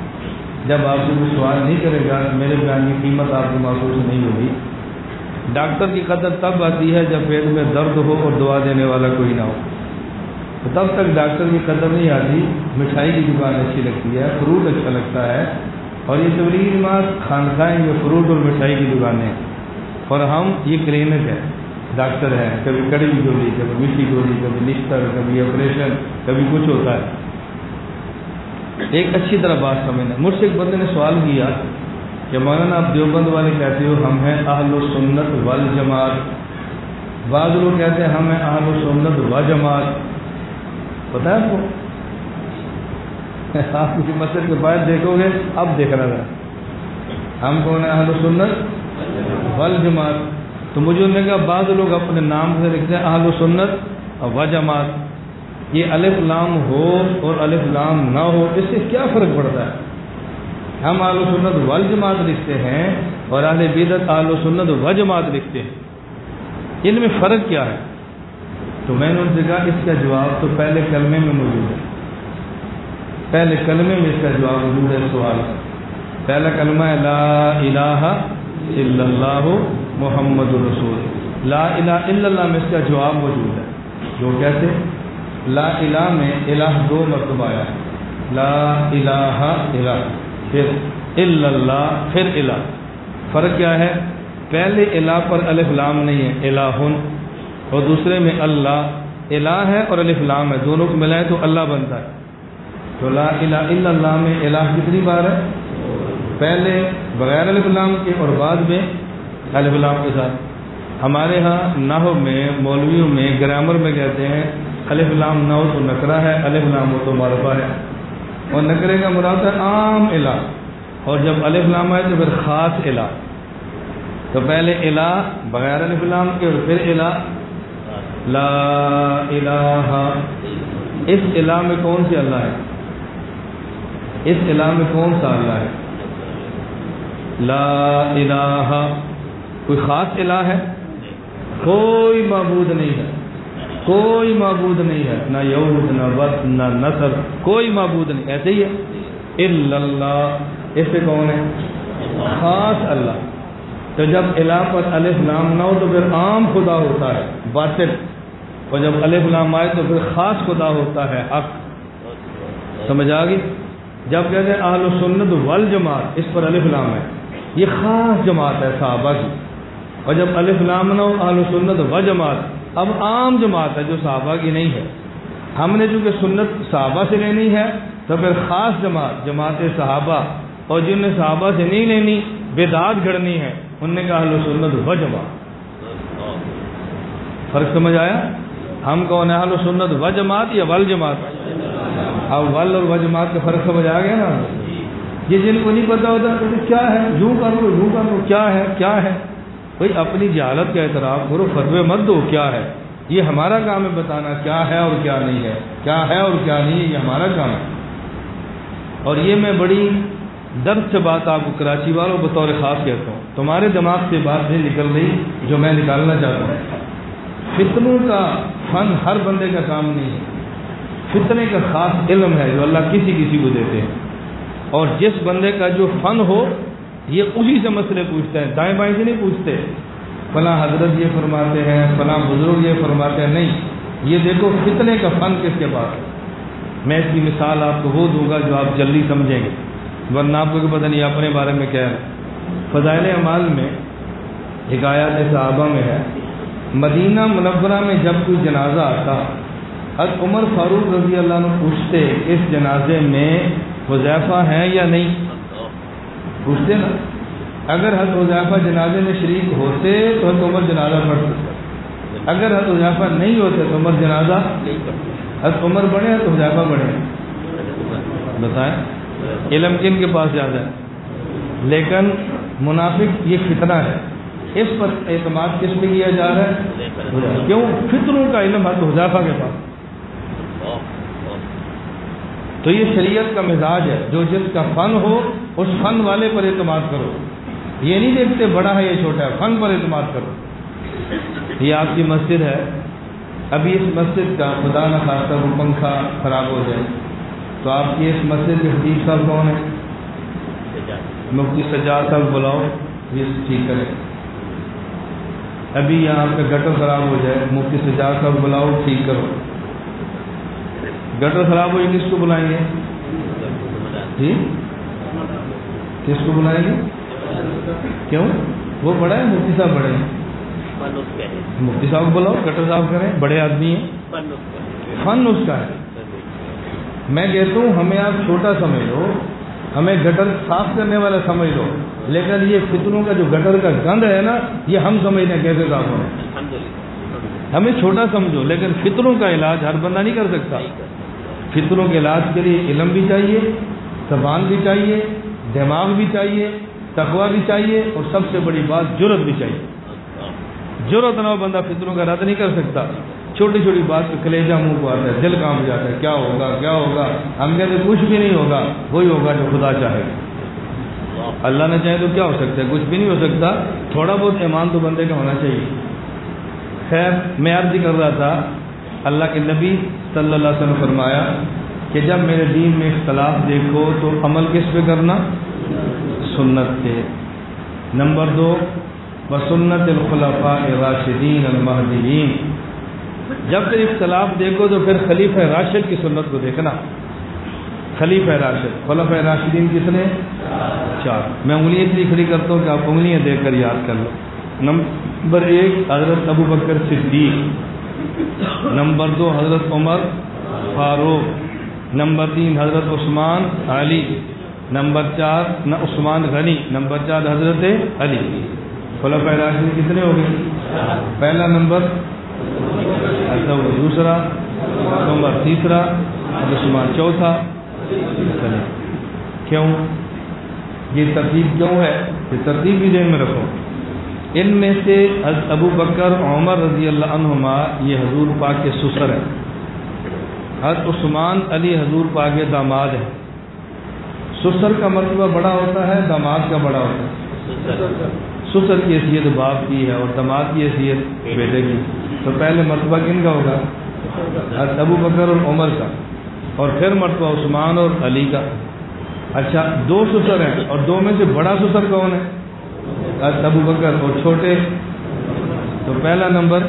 جب آپ سے کوئی سوال نہیں کرے گا، میرے بیان کی قیمت آپ کو محسوس نہیں ہوگی۔ ڈاکٹر کی قدر تب آتی ہے جب پیٹ میں درد ہو اور دعا دینے والا کوئی نہ ہو۔ تو تب تک ڈاکٹر کی قدر نہیں آتی۔ مٹھائی کی دکان اچھی لگتی ہے، فروٹ اچھا لگتا ہے۔ اور یہ تبلیغ بات خانقاہیں میں فروٹ اور مٹھائی کی دکانیں۔ اور ہم یہ کلینک ہے ڈاکٹر ہیں، کبھی کڑی گولی، کبھی میٹھی گولی، کبھی نشتر، کبھی آپریشن، کبھی کچھ ہوتا ہے۔ ایک اچھی طرح بات سمجھنا۔ مجھ سے ایک بندے نے سوال کیا کہ مولانا، آپ دیوبند والے کہتے ہو، ہم ہیں اہل و سنت وال جماعت۔ بعض لوگ کہتے ہیں، ہم ہیں اہل و سنت و جماعت۔ پتا ہے آپ کو؟ آپ کسی مسجد کے بعد دیکھو گے، اب دیکھنا تھا ہم کون ہیں؟ اہل سنت؟ ول جماعت تو مجھے انہوں نے کہا، بعض لوگ اپنے نام سے لکھتے ہیں اہل و سنت و جماعت یہ الف لام ہو اور الف لام نہ ہو، اس سے کیا فرق پڑتا ہے؟ ہم آل و سنت وال جماعت لکھتے ہیں اور اہل بدت آل و سنت و جماعت لکھتے ہیں۔ ان میں فرق کیا ہے؟ تو میں نے ان سے کہا، اس کا جواب تو پہلے کلمے میں موجود ہے۔ پہلے کلمے میں اس کا جواب موجود ہے سوال پہلا کلمہ ہے لا الہ الا اللہ محمد رسول لا الہ الا اللہ میں اس کا جواب موجود ہے۔ جو کہتے لا الہ میں الہ دو مرتبہ آیا ہے۔ لا الہ الہ پھر الا اللہ، پھر الہ۔ فرق کیا ہے؟ پہلے الہ پر الف لام نہیں ہے الہن اور دوسرے میں اللہ، الہ ہے اور الف لام ہے۔ دونوں کو ملائیں تو اللہ بنتا ہے۔ تو لا الہ الا اللہ میں الہ کتنی بار ہے؟ پہلے بغیر الف لام کے اور بعد میں الف لام کے ساتھ۔ ہمارے ہاں نحو میں، مولویوں میں، گرامر میں کہتے ہیں، الف لام نہ ہو تو نکرا ہے، الف لام ہو تو معرفہ ہے۔ اور نکرے کا مراد ہے عام الہ۔ اور جب الف لام آئے تو پھر خاص الہ۔ تو پہلے الہ بغیر الف لام کے اور پھر الہ۔ لا الہ۔ اس الہ میں کون سی اللہ ہے؟ اس الہ میں کون سا اللہ ہے؟ لا الہ۔ کوئی خاص الہ ہے؟ کوئی معبود نہیں ہے۔ کوئی معبود نہیں ہے۔ نہ یہود نہ وط نہ نسل، کوئی معبود نہیں۔ ایسے ہی ہے۔ اللہ۔ اس سے کون ہے؟ خاص اللہ۔ تو جب الہ پر الف نام نہ ہو تو پھر عام خدا ہوتا ہے۔ باطل۔ اور جب الف نام آئے تو پھر خاص خدا ہوتا ہے، حق۔ سمجھ آ گئی؟ جب کہتے ہیں اہل سنت ول جماعت اس پر الف نام ہے۔ یہ خاص جماعت ہے صحابہ کی۔ اور جب الف نام نہ ہو، اہل سنت و جماعت اب عام جماعت ہے جو صحابہ کی نہیں ہے۔ ہم نے چونکہ سنت صحابہ سے لینی ہے، تو پھر خاص جماعت جماعت صحابہ اور جن نے صحابہ سے نہیں لینی بیداد گھڑنی ہے، ان نے کہا اہل سنت و جماعت فرق سمجھ آیا؟ ہم کون ہے اہل سنت و جماعت یا ول جماعت اب ول اور و جماعت کا فرق سمجھ آ گیا نا؟ یہ جن کو نہیں پتا ہوتا کیا ہے؟ یوں کر لو، یوں کر لو، کیا ہے؟ کیا ہے؟ بھائی، اپنی جہالت کا اعتراف کرو فتوے مت دو، کیا ہے؟ یہ ہمارا کام ہے بتانا کیا ہے اور کیا نہیں ہے، کیا ہے اور کیا نہیں ہے، یہ ہمارا کام ہے۔ اور یہ میں بڑی درد سے بات آپ کو کراچی والوں بطور خاص کہتا ہوں۔ تمہارے دماغ سے بات نہیں نکل رہی جو میں نکالنا چاہتا ہوں۔ فتنوں کا فن ہر بندے کا کام نہیں ہے۔ فتنے کا خاص علم ہے جو اللہ کسی کسی کو دیتے ہیں۔ اور جس بندے کا جو فن ہو، یہ اسی سے مسئلے پوچھتے ہیں، دائیں بائیں سے نہیں پوچھتے۔ فلاں حضرت یہ فرماتے ہیں، فلاں بزرگ یہ فرماتے ہیں، نہیں، یہ دیکھو فتنے کا فن کس کے پاس میں اس کی مثال آپ کو وہ دوں گا جو آپ جلدی سمجھیں گے، ورنہ آپ کو پتہ نہیں اپنے بارے میں کیا ہے۔ فضائل اعمال میں ایک حکایات صحابہ میں ہے، مدینہ منورہ میں جب کوئی جنازہ آتا حضرت عمر فاروق رضی اللہ عنہ پوچھتے اس جنازے میں حذیفہ ہیں یا نہیں؟ پوچھتے نا۔ اگر حضرت حذیفہ جنازے میں شریک ہوتے تو حضرت عمر جنازہ پڑھتے اگر حضرت حذیفہ نہیں ہوتے تو عمر جنازہ حضرت عمر بڑھے تو حذیفہ بڑھے؟ بتائیں۔ علم کن کے پاس زیادہ ہے؟ لیکن منافق یہ فتنہ ہے۔ اس پر اعتماد کس پہ کیا جا رہا ہے؟ کیوں؟ فطروں کا علم حضرت حذیفہ کے پاس۔ تو یہ شریعت کا مزاج ہے، جو جس کا فن ہو، اس فن والے پر اعتماد کرو۔ یہ نہیں دیکھتے بڑا ہے یہ چھوٹا ہے، فن پر اعتماد کرو۔ یہ آپ کی مسجد ہے۔ ابھی اس مسجد کا خدا نہ خاصہ وہ پنکھا خراب ہو جائے۔ تو آپ کی اس مسجد کے حدیث صاحب کون ہے مفتی سجاد صاحب بلاؤ، یہ ٹھیک کرے ابھی یہاں آپ کا گٹر خراب ہو جائے، مفتی سجاد صاحب بلاؤ، ٹھیک کرو۔ گٹر خراب ہوئی کس کو بلائیں گے؟ جی کس کو بلائیں گے؟ کیوں؟ وہ بڑا ہے مفتی صاحب بڑے ہیں۔ مفتی صاحب بلاؤ گٹر صاحب کریں بڑے آدمی ہیں۔ فن اس کا ہے۔ میں کہتا ہوں ہمیں آپ چھوٹا سمجھ لو ہمیں گٹر صاف کرنے والا سمجھ لو لیکن یہ فطروں کا جو گٹر کا گند ہے نا یہ ہم سمجھتے ہیں کیسے صاف ہمیں چھوٹا سمجھو لیکن فطروں کا علاج ہر بندہ نہیں کر سکتا۔ فطروں کے علاج کے لیے علم بھی چاہیے، زبان بھی چاہیے، دماغ بھی چاہیے تقوا بھی چاہیے، اور سب سے بڑی بات جرت بھی چاہیے۔ جرت نہ بندہ فطروں کا رد نہیں کر سکتا۔ چھوٹی چھوٹی بات پہ کلیجہ منہ کو آتا ہے، دل کام جاتا ہے، کیا ہوگا کیا ہوگا؟ ہم کہتے کچھ بھی نہیں ہوگا، وہی ہوگا جو خدا چاہے۔ اللہ نے چاہے تو کیا ہو سکتا ہے؟ کچھ بھی نہیں ہو سکتا۔ تھوڑا بہت ایمان تو بندے کا ہونا چاہیے۔ خیر، میں عرض کر رہا تھا اللہ کے نبی صلی اللہ علیہ وسلم فرمایا کہ جب میرے دین میں اختلاف دیکھو تو عمل کس پہ کرنا؟ سنت پہ۔ نمبر دو بسنت الخلفاء راشدین المحدین جب پھر اختلاف دیکھو تو پھر خلیفہ راشد کی سنت کو دیکھنا۔ خلیفہ راشد خلف راشدین کس نے؟ چار۔ میں انگلیاں اس لیے کھڑی کرتا ہوں کہ آپ انگلیاں دیکھ کر یاد کر لو۔ نمبر ایک، حضرت ابو بکر صدیق۔ نمبر دو، حضرت عمر فاروق. نمبر تین، حضرت عثمان علی. نمبر چار عثمان غنی. نمبر چار، حضرت علی. خلف راشدین کتنے ہو گئے؟ پہلا نمبر اچھا، دوسرا. نمبر تیسرا عثمان چوتھا. کیوں؟ یہ ترتیب کیوں ہے؟ یہ ترتیب بھی ذہن میں رکھو۔ ان میں سے ابو بکر عمر رضی اللہ عنہما، یہ حضور پاک کے سسر ہیں۔ حضرت عثمان علی حضور پاک کے داماد ہیں۔ سسر کا مرتبہ بڑا ہوتا ہے، داماد کا بڑا ہوتا ہے۔ سسر کی حیثیت باپ کی ہے اور داماد کی حیثیت بیٹے کی۔ تو پہلے مرتبہ کن کا ہوگا؟ حضرت ابو بکر اور عمر کا۔ اور پھر مرتبہ عثمان اور علی کا۔ اچھا دو سسر ہیں اور دو میں سے بڑا سسر کون ہے؟ ابو بکر اور چھوٹے، تو پہلا نمبر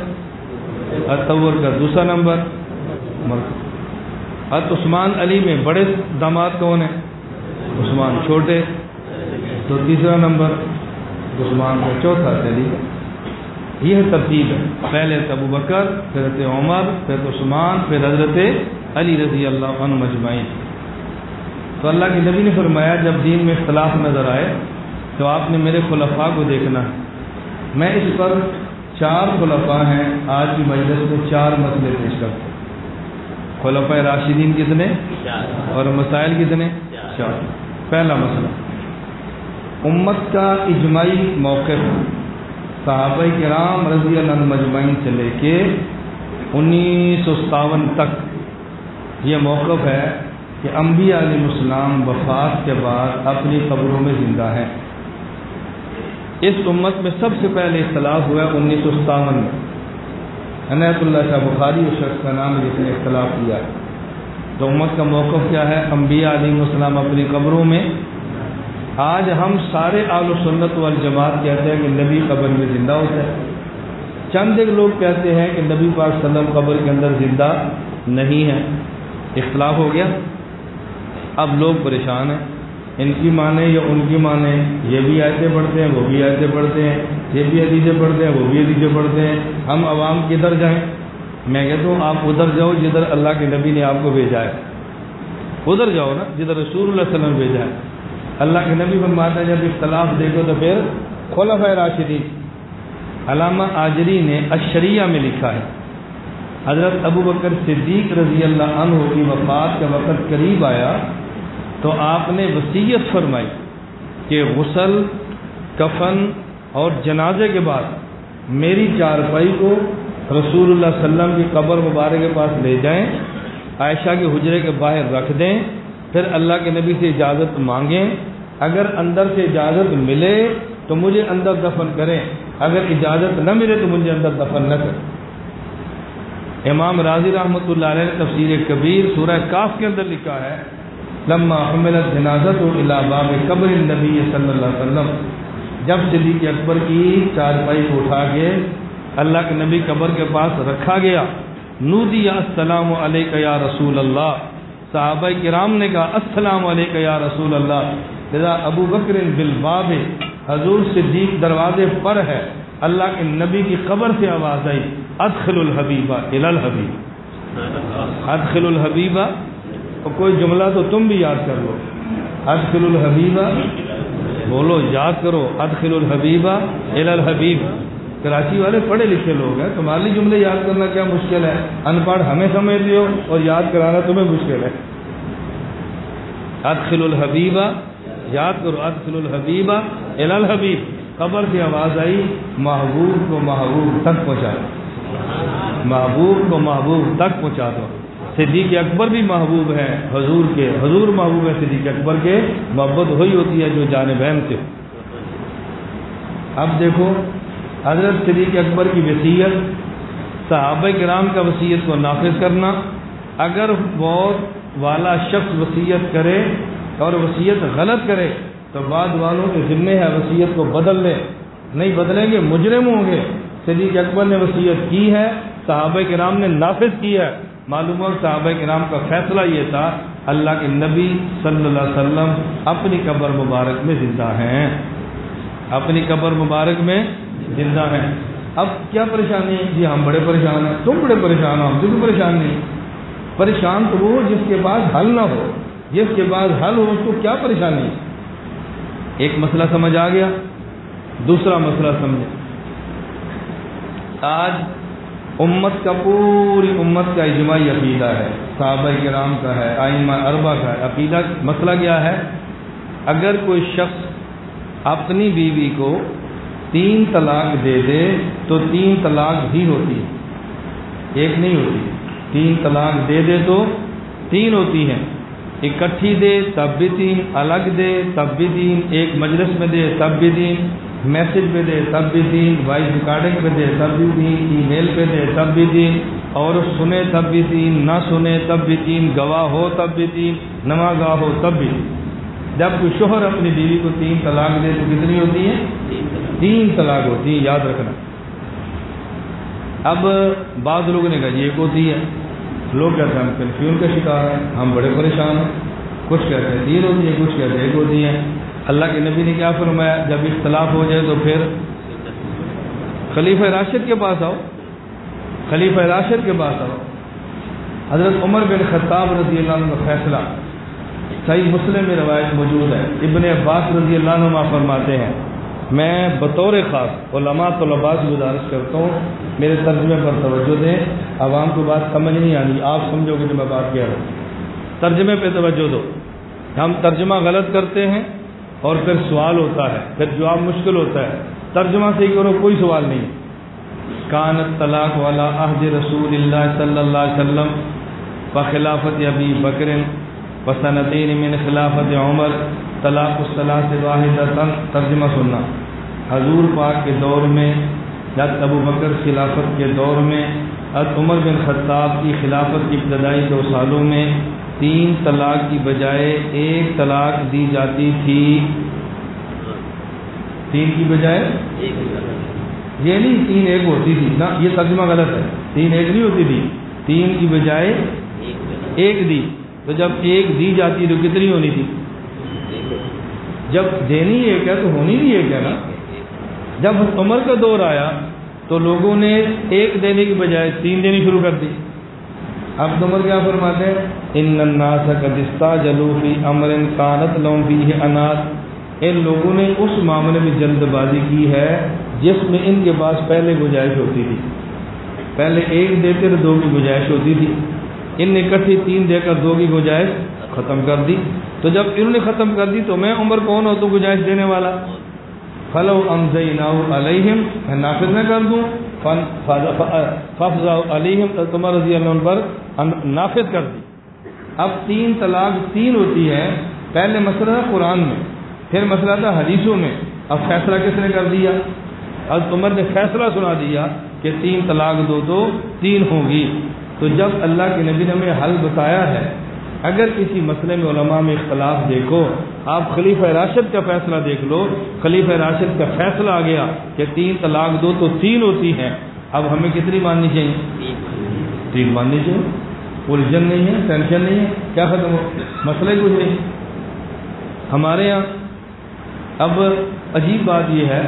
اتور کا دوسرا نمبر حت عثمان علی میں بڑے داماد کون ہیں؟ عثمان چھوٹے۔ تو تیسرا نمبر، عثمان کا چوتھا علی یہ ترتیب ہے۔ پہلے ابو بکر، پھر حضرت عمر، پھر عثمان، پھر حضرت علی رضی اللہ عنہ مجمعین تو اللہ کے نبی نے فرمایا، جب دین میں اختلاف نظر آئے تو آپ نے میرے خلفاء کو دیکھنا۔ میں اس پر چار خلفاء ہیں۔ آج کی مجلس میں چار مسئلے پیش کرتے خلفۂ راشدین کتنے اور مسائل کتنے چار۔ پہلا مسئلہ۔ امت کا اجماعی موقف۔ صحابہ کرام رضی اللہ عنہ مجمعین سے لے کے انیس سو ستاون تک یہ موقف ہے کہ انبیاء علیہ السلام وفات کے بعد اپنی قبروں میں زندہ ہیں۔ اس امت میں سب سے پہلے اختلاف ہوا ہے انیس سو ستاون میں۔ عنایت اللہ شاہ بخاری اس شخص کا نام جس نے اختلاف کیا ہے۔ تو امت کا موقف کیا ہے؟ انبیاء علیہ السلام اپنی قبروں میں۔ آج ہم سارے آل و سنت والجماعت کہتے ہیں کہ نبی قبر میں زندہ ہوتا ہے۔ چند ایک لوگ کہتے ہیں کہ نبی پاک صلی اللہ علیہ وسلم قبر کے اندر زندہ نہیں ہے۔ اختلاف ہو گیا۔ اب لوگ پریشان ہیں۔ ان کی مانیں یا ان کی مانیں، یہ بھی آیتیں پڑھتے ہیں، وہ بھی آیتیں پڑھتے ہیں، یہ بھی عدیجیں پڑھتے ہیں، وہ بھی عدیجیں پڑھتے ہیں۔ ہم عوام کدھر جائیں؟ میں کہتا ہوں آپ ادھر جاؤ جدھر اللہ کے نبی نے آپ کو بھیجا ہے۔ ادھر جاؤ نا، جدھر رسول اللہ علیہ وسلم بھیجا ہے۔ اللہ کے نبی فرماتا ہے، جب اختلاف دیکھو تو پھر خلف راشدین، علامہ آجری نے اشریہ میں لکھا ہے۔ حضرت ابو بکر صدیق رضی اللہ عنہ کی وفات کا وقت قریب آیا۔ تو آپ نے وصیت فرمائی کہ غسل، کفن اور جنازے کے بعد میری چارپائی کو رسول اللہ علیہ وسلم کی قبر مبارک کے پاس لے جائیں، عائشہ کے حجرے کے باہر رکھ دیں، پھر اللہ کے نبی سے اجازت مانگیں۔ اگر اندر سے اجازت ملے تو مجھے اندر دفن کریں، اگر اجازت نہ ملے تو مجھے اندر دفن نہ کریں۔ امام راضی رحمۃ اللہ علیہ نے تفسیر کبیر سورہ کاف کے اندر لکھا ہے لما حملت جنازت باب قبر النبی صلی اللہ علیہ وسلم۔ جب صدیق اکبر کی چارپائی کو اٹھا کے اللہ کے نبی قبر کے پاس رکھا گیا۔ نودی السلام علیکہ یا رسول اللہ۔ صحابہ کرام نے کہا، السلام علیکہ یا رسول اللہ۔ لذا ابو بکر بالباب، حضور صدیق دروازے پر ہے۔ اللہ کے نبی کی قبر سے آواز آئی، ادخل الحبیبہ الحبیب۔ ادخل الحبیبہ اور کوئی جملہ تو تم بھی یاد کر لو۔ ادخل الحبیبہ بولو، یاد کرو۔ ادخل الحبیبہ الحبیب۔ کراچی والے پڑھے لکھے لوگ ہیں، تمہارے جملے یاد کرنا کیا مشکل ہے؟ ان پڑھ ہمیں سمجھتے ہو اور یاد کرانا تمہیں مشکل ہے۔ ادخل الحبیبہ یاد کرو۔ ادخل الحبیبہ الحبیب۔ قبر کی آواز آئی، محبوب کو محبوب تک پہنچا دو۔ محبوب کو محبوب تک پہنچا دو۔ صدیق اکبر بھی محبوب ہے، حضور کے، حضور محبوب ہے صدیق اکبر کے، محبت وہی ہوتی ہے جو جان بہن سے۔ اب دیکھو، حضرت صدیق اکبر کی وصیت، صحابہ کرام کا وصیت کو نافذ کرنا، اگر موت والا شخص وصیت کرے اور وصیت غلط کرے، تو بعد والوں کے ذمے ہے وصیت کو بدل لیں۔ نہیں بدلیں گے، مجرم ہوں گے۔ صدیق اکبر نے وصیت کی ہے، صحابہ کرام نے نافذ کی ہے۔ معلوم ہو صحابہ کرام کا فیصلہ یہ تھا، اللہ کے نبی صلی اللہ علیہ وسلم اپنی قبر مبارک میں زندہ ہیں۔ اپنی قبر مبارک میں زندہ ہیں۔ اب کیا پریشانی ہے؟ جی ہم بڑے پریشان ہیں، تم بڑے پریشان ہو، ہم بھی پریشان نہیں پریشان تو وہ جس کے بعد حل نہ ہو۔ جس کے بعد حل ہو، اس کو کیا پریشانی؟ ایک مسئلہ سمجھ آ گیا، دوسرا مسئلہ سمجھے آج امت کا پوری امت کا اجماعی عقیدہ ہے، صحابہ کرام کا ہے، آئمہ اربا کا ہے۔ عقیدہ مسئلہ کیا ہے؟ اگر کوئی شخص اپنی بیوی کو تین طلاق دے دے تو تین طلاق بھی ہوتی ہے۔ ایک نہیں ہوتی۔ تین طلاق دے دے تو تین ہوتی ہیں۔ اکٹھی دے تب بھی تین، الگ دے تب بھی تین، ایک مجلس میں دے تب بھی تین۔ میسج پہ دے تب بھی تین وائس ریکارڈنگ پہ دے تب بھی تین ای میل پہ دے تب بھی تین اور سنے تب بھی تین نہ سنے تب بھی تین گواہ ہو تب بھی تین نما گواہ ہو تب بھی جب کوئی شوہر اپنی بیوی کو تین طلاق دے تو کتنی ہوتی ہے؟ تین طلاق ہوتی ہے، یاد رکھنا۔ اب بعض لوگوں نے کہا جی ایک ہوتی ہے۔ لوگ کہتے ہیں ہم کنفیوژن کا شکار ہیں، ہم بڑے پریشان ہیں۔ کچھ کہتے ہیں تین ہوتی ہیں کچھ کہتے ہیں ایک ہوتی ہیں اللہ کے نبی نے کیا فرمایا، جب اختلاف ہو جائے تو پھر خلیفہ راشد کے پاس آؤ۔ خلیفہ راشد کے پاس آؤ۔ حضرت عمر بن خطاب رضی اللہ عنہ کا فیصلہ صحیح مسلم میں روایت موجود ہے۔ ابن عباس رضی اللہ عنہ فرماتے ہیں، میں بطور خاص علماء، طلباء سے گزارش کرتا ہوں، میرے ترجمے پر توجہ دیں۔ عوام کو بات سمجھ نہیں آنی، آپ سمجھو گے جو میں بات کہہ رہا ہوں۔ ترجمے پہ توجہ دو۔ ہم ترجمہ غلط کرتے ہیں اور پھر سوال ہوتا ہے، پھر جواب مشکل ہوتا ہے۔ ترجمہ صحیح کرو، کوئی سوال نہیں۔ کانت طلاق والا عہد رسول اللہ صلی اللہ علیہ وسلم بخلافت ابی بکر وسنتین من خلافت عمر، طلاق الصلاح سے واحد ترجمہ سننا۔ حضور پاک کے دور میں جب ابو بکر خلافت کے دور میں، حضرت عمر بن خطاب کی خلافت کی ابتدائی دو سالوں میں تین طلاق کی بجائے ایک طلاق دی جاتی تھی۔ تین کی بجائے؟ یہ نہیں، تین ایک ہوتی تھی۔ نا یہ ترجمہ غلط ہے۔ تین ایک نہیں ہوتی تھی۔ تین کی بجائے ایک دی۔ تو جب ایک دی جاتی تو کتنی ہونی تھی؟ جب دینی ایک ہے تو ہونی بھی ایک ہے نا۔ جب عمر کا دور آیا تو لوگوں نے ایک دینے کی بجائے تین دینی شروع کر دی۔ اب عمر کیا فرماتے ہیں؟ ان الناس قدستہ جلوفی امر کانت لومفی اناس۔ ان لوگوں نے اس معاملے میں جلد بازی کی ہے جس میں ان کے پاس پہلے گنجائش ہوتی تھی۔ پہلے ایک دیتے تو دو کی گنجائش ہوتی تھی۔ ان نے اکٹھی تین دے کر دو کی گنجائش ختم کر دی۔ تو جب انہوں نے ختم کر دی تو میں عمر کون ہوں تو گنجائش دینے والا؟ فلو امزین علیہم، میں نافذ نہ کر دوں۔ ففظ علیہم تمہر رضی اللہ پر نافذ کر دی۔ اب تین طلاق تین ہوتی ہے پہلے مسئلہ تھا قرآن میں، پھر مسئلہ تھا حدیثوں میں۔ اب فیصلہ کس نے کر دیا؟ اب عمر نے فیصلہ سنا دیا کہ تین طلاق دو تو تین ہوگی تو جب اللہ کے نبی نے ہمیں حل بتایا ہے اگر کسی مسئلے میں علماء میں اختلاف دیکھو، آپ خلیفہ راشد کا فیصلہ دیکھ لو، خلیفہ راشد کا فیصلہ آ گیا کہ تین طلاق دو تو تین ہوتی ہیں۔ اب ہمیں کتنی ماننی چاہیے؟ تین ماننی چاہیے۔ الجھن نہیں ہے، ٹینشن نہیں ہے، کیا ختم ہو؟ مسئلہ کچھ نہیں۔ ہمارے یہاں اب عجیب بات یہ ہے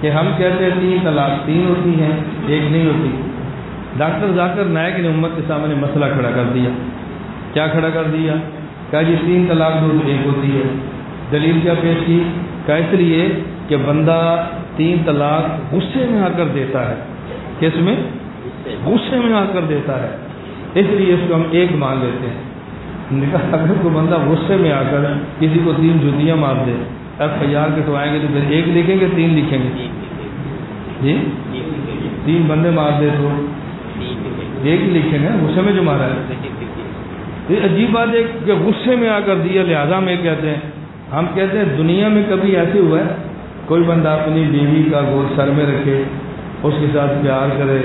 کہ ہم کہتے ہیں تین طلاق تین ہوتی ہیں، ایک نہیں ہوتی۔ ڈاکٹر ذاکر نائک نے امت کے سامنے مسئلہ کھڑا کر دیا۔ کیا کھڑا کر دیا؟ کہا جی تین طلاق دو ایک ہوتی ہے۔ دلیل کیا پیش کی؟ کہ اس لیے کہ بندہ تین طلاق غصے میں آ کر دیتا ہے۔ کس میں؟ غصے میں آ کر دیتا ہے۔ اس لیے اس کو ہم ایک مان لیتے ہیں۔ نکاح اگر کوئی بندہ غصے میں آ کر کسی کو تین جتیاں مار دے ایف آئی آر کے کٹوائیں گے تو پھر ایک لکھیں گے، تین لکھیں گے۔ جی؟ تین بندے مار دے تو۔ ایک ہی لکھیں گے، غصے میں جو مارا ہے۔ یہ عجیب بات ہے کہ غصے میں آ کر دیا لہٰذا میں کہتے ہیں۔ ہم کہتے ہیں دنیا میں کبھی ایسے ہوا ہے کوئی بندہ اپنی بیوی کا گول سر میں رکھے اس کے ساتھ پیار کرے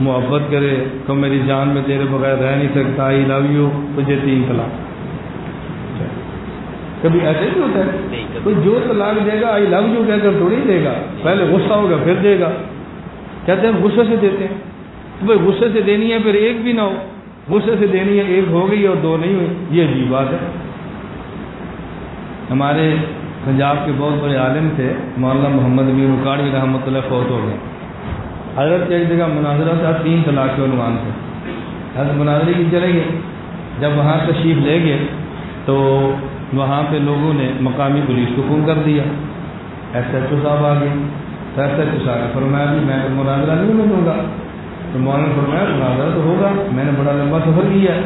محبت کرے تو میری جان میں تیرے بغیر رہ نہیں سکتا آئی لو یو تجھے تین طلاق۔ کبھی ایسے بھی ہوتا ہے؟ کوئی جو طلاق دے گا آئی لو یو کہہ کر تھوڑی دے گا۔ پہلے غصہ ہوگا پھر دے گا۔ کہتے ہیں غصے سے دیتے ہیں۔ تو بھائی غصے سے دینی ہے پھر ایک بھی نہ ہو۔ غصے سے دینی ہے ایک ہو گئی اور دو نہیں ہوئی، یہ عجیب بات ہے۔ ہمارے پنجاب کے بہت بڑے عالم تھے، مولانا محمد میر اکاڑی رحمۃ اللہ فوت ہو گئے۔ حضرت ایک جگہ مناظرہ تھا، تین طلاق کے عنوان سے حضرت مناظرے کی چلے گئے، جب وہاں تشریف لے گئے تو وہاں پہ لوگوں نے مقامی پولیس کو فون کر دیا۔ ایس ایچ او صاحب آ گئے۔ ایس ایچ او صاحب فرمایا بھی میں مناظرہ نہیں میں دوں گا۔ تو مولانا فرمایا، مناظرہ تو ہوگا۔ میں نے بڑا لمبا سفر کیا۔ ہے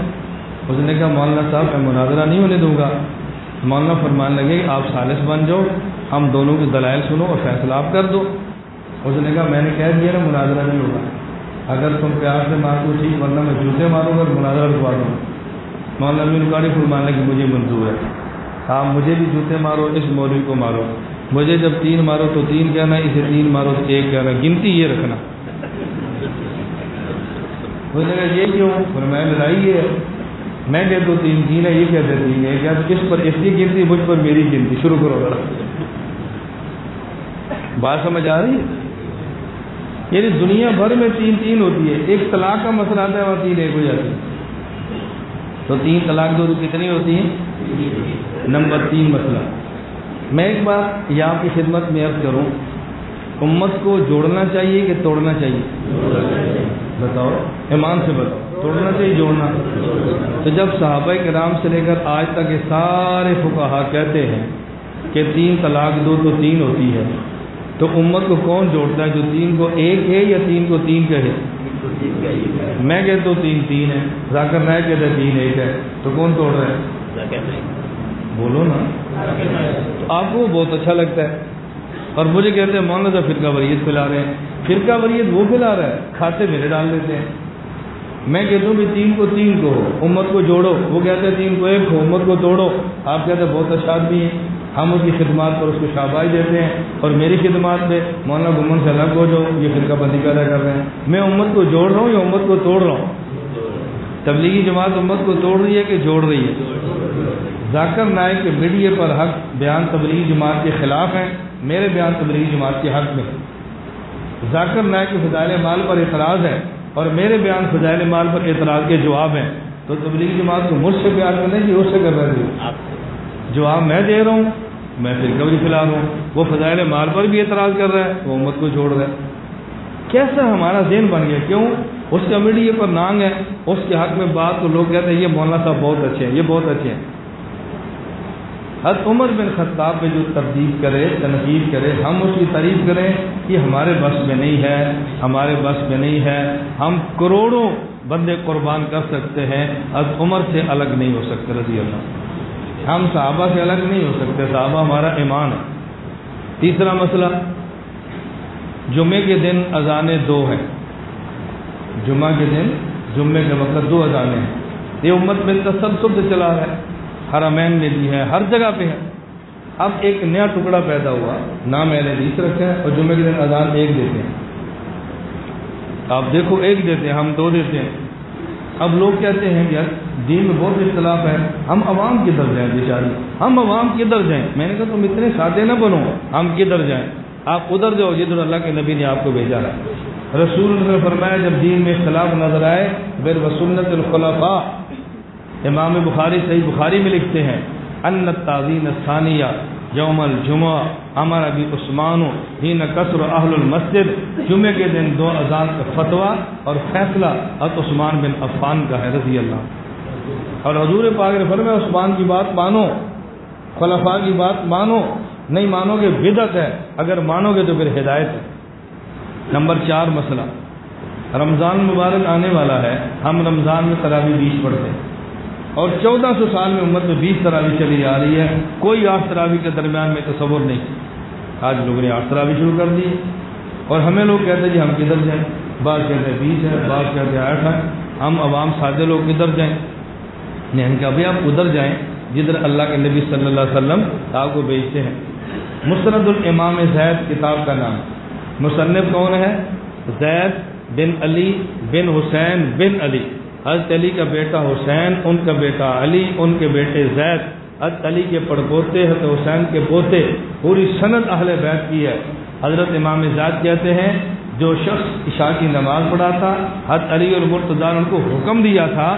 اس نے کہا، مولانا صاحب، میں مناظرہ نہیں ہونے دوں گا۔ مولانا فرمانے لگے، آپ سالس بن جاؤ۔ ہم دونوں کے دلائل سنو اور فیصلہ آپ کر دو۔ اس نے کہا، میں نے کہہ دیا نا، مناظرہ نہیں ہوگا۔ اگر تم پیار سے مار دو ٹھیک، ورنہ میں جوتے ماروں گا اور مناظرہ رکھوا دوں مولانا امین اکاڑی فرمانے کی مجھے منظور ہے۔ آپ مجھے بھی جوتے مارو، اس مولوی کو مارو۔ مجھے جب تین مارو تو تین کہنا، اسے تین مارو تو ایک کہنا۔ گنتی یہ رکھنا۔ اس نے کہا یہ کیوں؟ فرمایا لڑائی ہے۔ میں کہتا ہوں تین تین ہے، یہ کہتے تین ہے۔ کیا کس پر اس کی گنتی، مجھ پر میری گنتی۔ شروع کرو۔ ذرا بات سمجھ آ رہی ہے؟ یعنی دنیا بھر میں تین تین ہوتی ہے۔ ایک طلاق کا مسئلہ آتا ہے وہاں تین ایک ہو جاتی ہے تو تین طلاق دو کتنی ہوتی ہیں؟ نمبر تین مسئلہ۔ میں ایک بار یہ آپ کی خدمت میں عرض کروں۔ امت کو جوڑنا چاہیے کہ توڑنا چاہیے؟ بتاؤ، ایمان سے بتاؤ، توڑنا چاہیے، جوڑنا؟ تو جب صحابہ کرام سے لے کر آج تک یہ سارے فقہا کہتے ہیں کہ تین طلاق دو تو تین ہوتی ہے، تو امت کو کون جوڑتا ہے جو تین کو ایک ہے یا تین کو تین کہے؟ میں کہتا ہوں تین تین ہے ذاکر نائک کہتا ہے تین ایک ہے، تو کون توڑ رہا ہے؟ بولو نا۔ تو آپ کو بہت اچھا لگتا ہے۔ اور مجھے کہتے ہیں، مولانا صاحب، فرقہ وریت پھیلا رہے ہیں۔ فرقہ وریت وہ پھیلا رہا ہے، کھاتے میرے ڈال دیتے ہیں۔ میں کہتا ہوں کہ تین کو تین کو امت کو جوڑو۔ وہ کہتے ہیں تین کو ایک ہو امت کو توڑو۔ آپ کہتے ہیں، بہت اچھا آدمی ہیں۔ ہم اس کی خدمات پر اس کو شابائی دیتے ہیں۔ اور میری خدمات پہ مولانا گمن سے الگ ہو جاؤ یہ فرقہ بندی پیدا کر رہے ہیں۔ میں امت کو جوڑ رہا ہوں یا امت کو توڑ رہا ہوں؟ تبلیغی جماعت امت کو توڑ رہی ہے کہ جوڑ رہی ہے؟ ذاکر نائک کے میڈیا پر حق بیان تبلیغی جماعت کے خلاف ہیں۔ میرے بیان تبلیغی جماعت کے حق میں۔ ذاکر نائک کے فضائل مال پر اعتراض ہے اور میرے بیان فضائل مال پر اعتراض کے جواب ہیں۔ تو تبلیغی جماعت کو مجھ سے بیان کرنے کی اس سے کر رہے ہیں۔ جواب میں دے رہا ہوں، میں پھر کبھی فی ہوں۔ وہ فضائل مال پر بھی اعتراض کر رہا ہے، وہ امت کو چھوڑ رہا ہے۔ کیسا ہمارا ذہن بن گیا؟ کیوں؟ اس کا میڈیا پر نانگ ہے، اس کے حق میں بات تو لوگ کہتے ہیں، یہ مولانا صاحب بہت اچھے ہیں، یہ بہت اچھے ہیں۔ حضرت عمر بن خطاب پہ جو تبدیل کرے، تنقید کرے، ہم اس کی تعریف کریں یہ ہمارے بس میں نہیں ہے، ہمارے بس میں نہیں ہے۔ ہم کروڑوں بندے قربان کر سکتے ہیں حضرت عمر سے الگ نہیں ہو سکتے، رضی اللہ۔ ہم صحابہ سے الگ نہیں ہو سکتے، صحابہ ہمارا ایمان ہے۔ تیسرا مسئلہ جمعے کے دن اذانیں دو ہیں جمعہ کے دن جمعے کے مطلب دو اذانیں ہیں۔ یہ امت میں تسلسل سے چلا ہے۔ حرمین میں بھی ہے، ہر جگہ پہ ہے۔ اب ایک نیا ٹکڑا پیدا ہوا، نام اہل حدیث رکھے ہیں اور جمعے کے دن اذان ایک دیتے ہیں۔ آپ دیکھو، ایک دیتے ہیں، ہم دو دیتے ہیں۔ اب لوگ کہتے ہیں یار، دین میں بہت اختلاف ہے۔ ہم عوام کدھر جائیں بیچاری ہم عوام کدھر جائیں؟ میں نے کہا، تم اتنے سادے نہ بنو، ہم کدھر جائیں؟ آپ ادھر جاؤ جدھر اللہ کے نبی نے آپ کو بھیجا ہے۔ رسول نے فرمایا، جب دین میں اختلاف نظر آئے بیر وسنت الخلفاء امام بخاری، صحیح بخاری میں لکھتے ہیں، ان تعظیم ثانیہ یوم الجمعہ امر ابی عثمان ہی قصر اہل المسجد. جمعے کے دن دو اذان کا فتویٰ اور فیصلہ ات عثمان بن عفان کا ہے، رضی اللہ اور حضور پاک نے فرمایا، عثمان کی بات مانو، خلفاء کی بات مانو، نہیں مانو گے بدت ہے، اگر مانو گے تو پھر ہدایت ہے۔ نمبر چار مسئلہ، رمضان مبارک آنے والا ہے، ہم رمضان میں تراوی بیس پڑھتے ہیں۔ اور چودہ سو سال میں امت میں بیس تراوی چلی آ رہی ہے۔ کوئی آٹھ تراوی کے درمیان میں تصور نہیں۔ آج لوگوں نے آٹھ تراوی شروع کر دی۔ اور ہمیں لوگ کہتے ہیں جی ہم کدھر جائیں؟ بعض کہتے ہیں بیس ہے، بعض کہتے ہیں آٹھ ہے۔ ہم عوام سادے لوگ کدھر جائیں؟ نہیں کہا بھائی آپ ادھر جائیں جدھر اللہ کے نبی صلی اللہ علیہ وسلم آپ کو بیچتے ہیں۔ مسرد الامام زید کتاب کا نام۔ مصنف کون ہے؟ زید بن علی بن حسین بن علی۔ حضرت علی کا بیٹا حسین، ان کا بیٹا علی، ان کے بیٹے زید۔ حضرت علی کے پڑپوتے حضرت حسین کے پوتے پوری سند اہل بیت کی ہے۔ حضرت امام زاد کہتے ہیں، جو شخص عشاء کی نماز پڑھا تھا حضرت علی اور مرتضان ان کو حکم دیا تھا،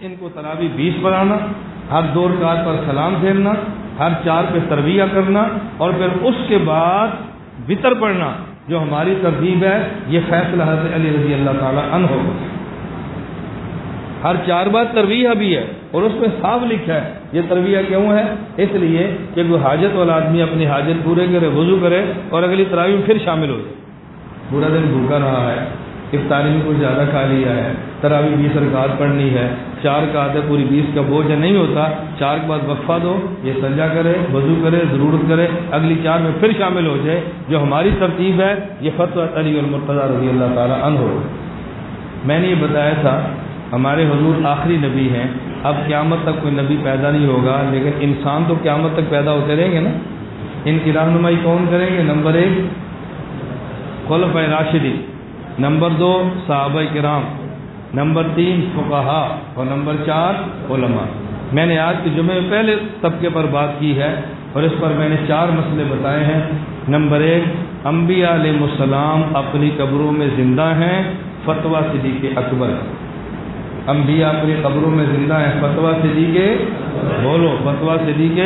ان کو تراوی بیس پڑھانا ہر دو رکعت پر سلام پھیرنا، ہر چار پہ تربیہ کرنا، اور پھر اس کے بعد بطر پڑھنا، جو ہماری ترتیب ہے، یہ فیصلہ حضرت علی رضی اللہ تعالیٰ عنہ۔ ہو ہر چار بار ترویہ بھی ہے اور اس میں صاف لکھا ہے۔ یہ ترویہ کیوں ہے؟ اس لیے کہ کوئی حاجت والا آدمی اپنی حاجت پورے کرے، وضو کرے اور اگلی تراوی میں پھر شامل ہو جائے۔ پورا دن بھوکا رہا ہے، افطاری میں کچھ زیادہ کھا لیا ہے تراوی بیس رکعت پڑھنی ہے، چار کا آدھا پوری بیس کا بوجھ نہیں ہوتا، چار کے بعد وقفہ دو، یہ سجا کرے، وضو کرے، ضرورت کرے، اگلی چار میں پھر شامل ہو جائے۔ جو ہماری ترتیب ہے، یہ فتح علی المرتضی رضی اللہ تعالیٰ عنہ۔ ہو میں نے یہ بتایا تھا ہمارے حضور آخری نبی ہیں۔ اب قیامت تک کوئی نبی پیدا نہیں ہوگا، لیکن انسان تو قیامت تک پیدا ہوتے رہیں گے نا۔ ان کی رہنمائی کون کریں گے؟ نمبر ایک، خلف راشدی نمبر دو، صحابہ کرام۔ نمبر تین، فقہا۔ اور نمبر چار، علماء۔ میں نے آج کے جمعے میں پہلے طبقے پر بات کی ہے اور اس پر میں نے چار مسئلے بتائے ہیں۔ نمبر ایک، انبیاء علیہ السلام اپنی قبروں میں زندہ ہیں۔ فتویٰ صدیق اکبر۔ انبیاء اپنی قبروں میں زندہ ہیں۔ فتویٰ صدیق بولو، فتویٰ صدیق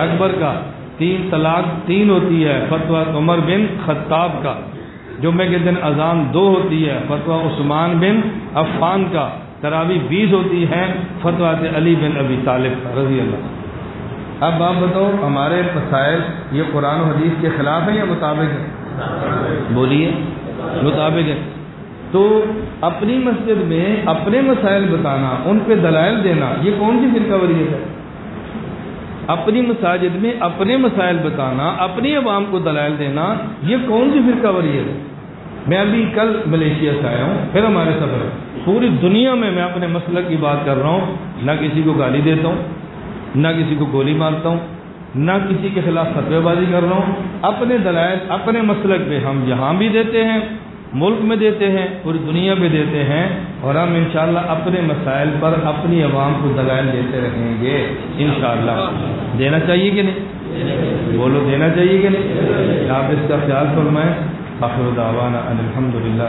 اکبر کا۔ تین طلاق تین ہوتی ہے۔ فتویٰ عمر بن خطاب کا جمعے کے دن اذان دو ہوتی ہے۔ فتویٰ عثمان بن عفان کا، تراوی بیس ہوتی ہے۔ فتویٰ علی بن ابی طالب کا، رضی اللہ۔ اب آپ بتاؤ، ہمارے مسائل یہ قرآن و حدیث کے خلاف ہے یا مطابق ہے بولیے، مطابق ہے تو اپنی مسجد میں اپنے مسائل بتانا، ان پہ دلائل دینا، یہ کون سی فرقہ وریت ہے؟ اپنی مساجد میں اپنے مسائل بتانا، اپنی عوام کو دلائل دینا، یہ کون سی فرقہ وریت ہے؟ میں ابھی کل ملیشیا سے آیا ہوں، پھر ہمارے سفر پوری دنیا میں میں اپنے مسلک کی بات کر رہا ہوں، نہ کسی کو گالی دیتا ہوں، نہ کسی کو گولی مارتا ہوں، نہ کسی کے خلاف فتوی بازی کر رہا ہوں۔ اپنے دلائل، اپنے مسلک پہ ہم یہاں بھی دیتے ہیں ملک میں دیتے ہیں، پوری دنیا میں دیتے ہیں اور ہم انشاءاللہ اپنے مسائل پر اپنی عوام کو دلائل دیتے رہیں گے، انشاءاللہ۔ دینا چاہیے کہ نہیں؟ بولو، دینا چاہیے کہ نہیں؟ آپ اس کا خیال فرمائیں۔ آخر دعوانا الحمد للہ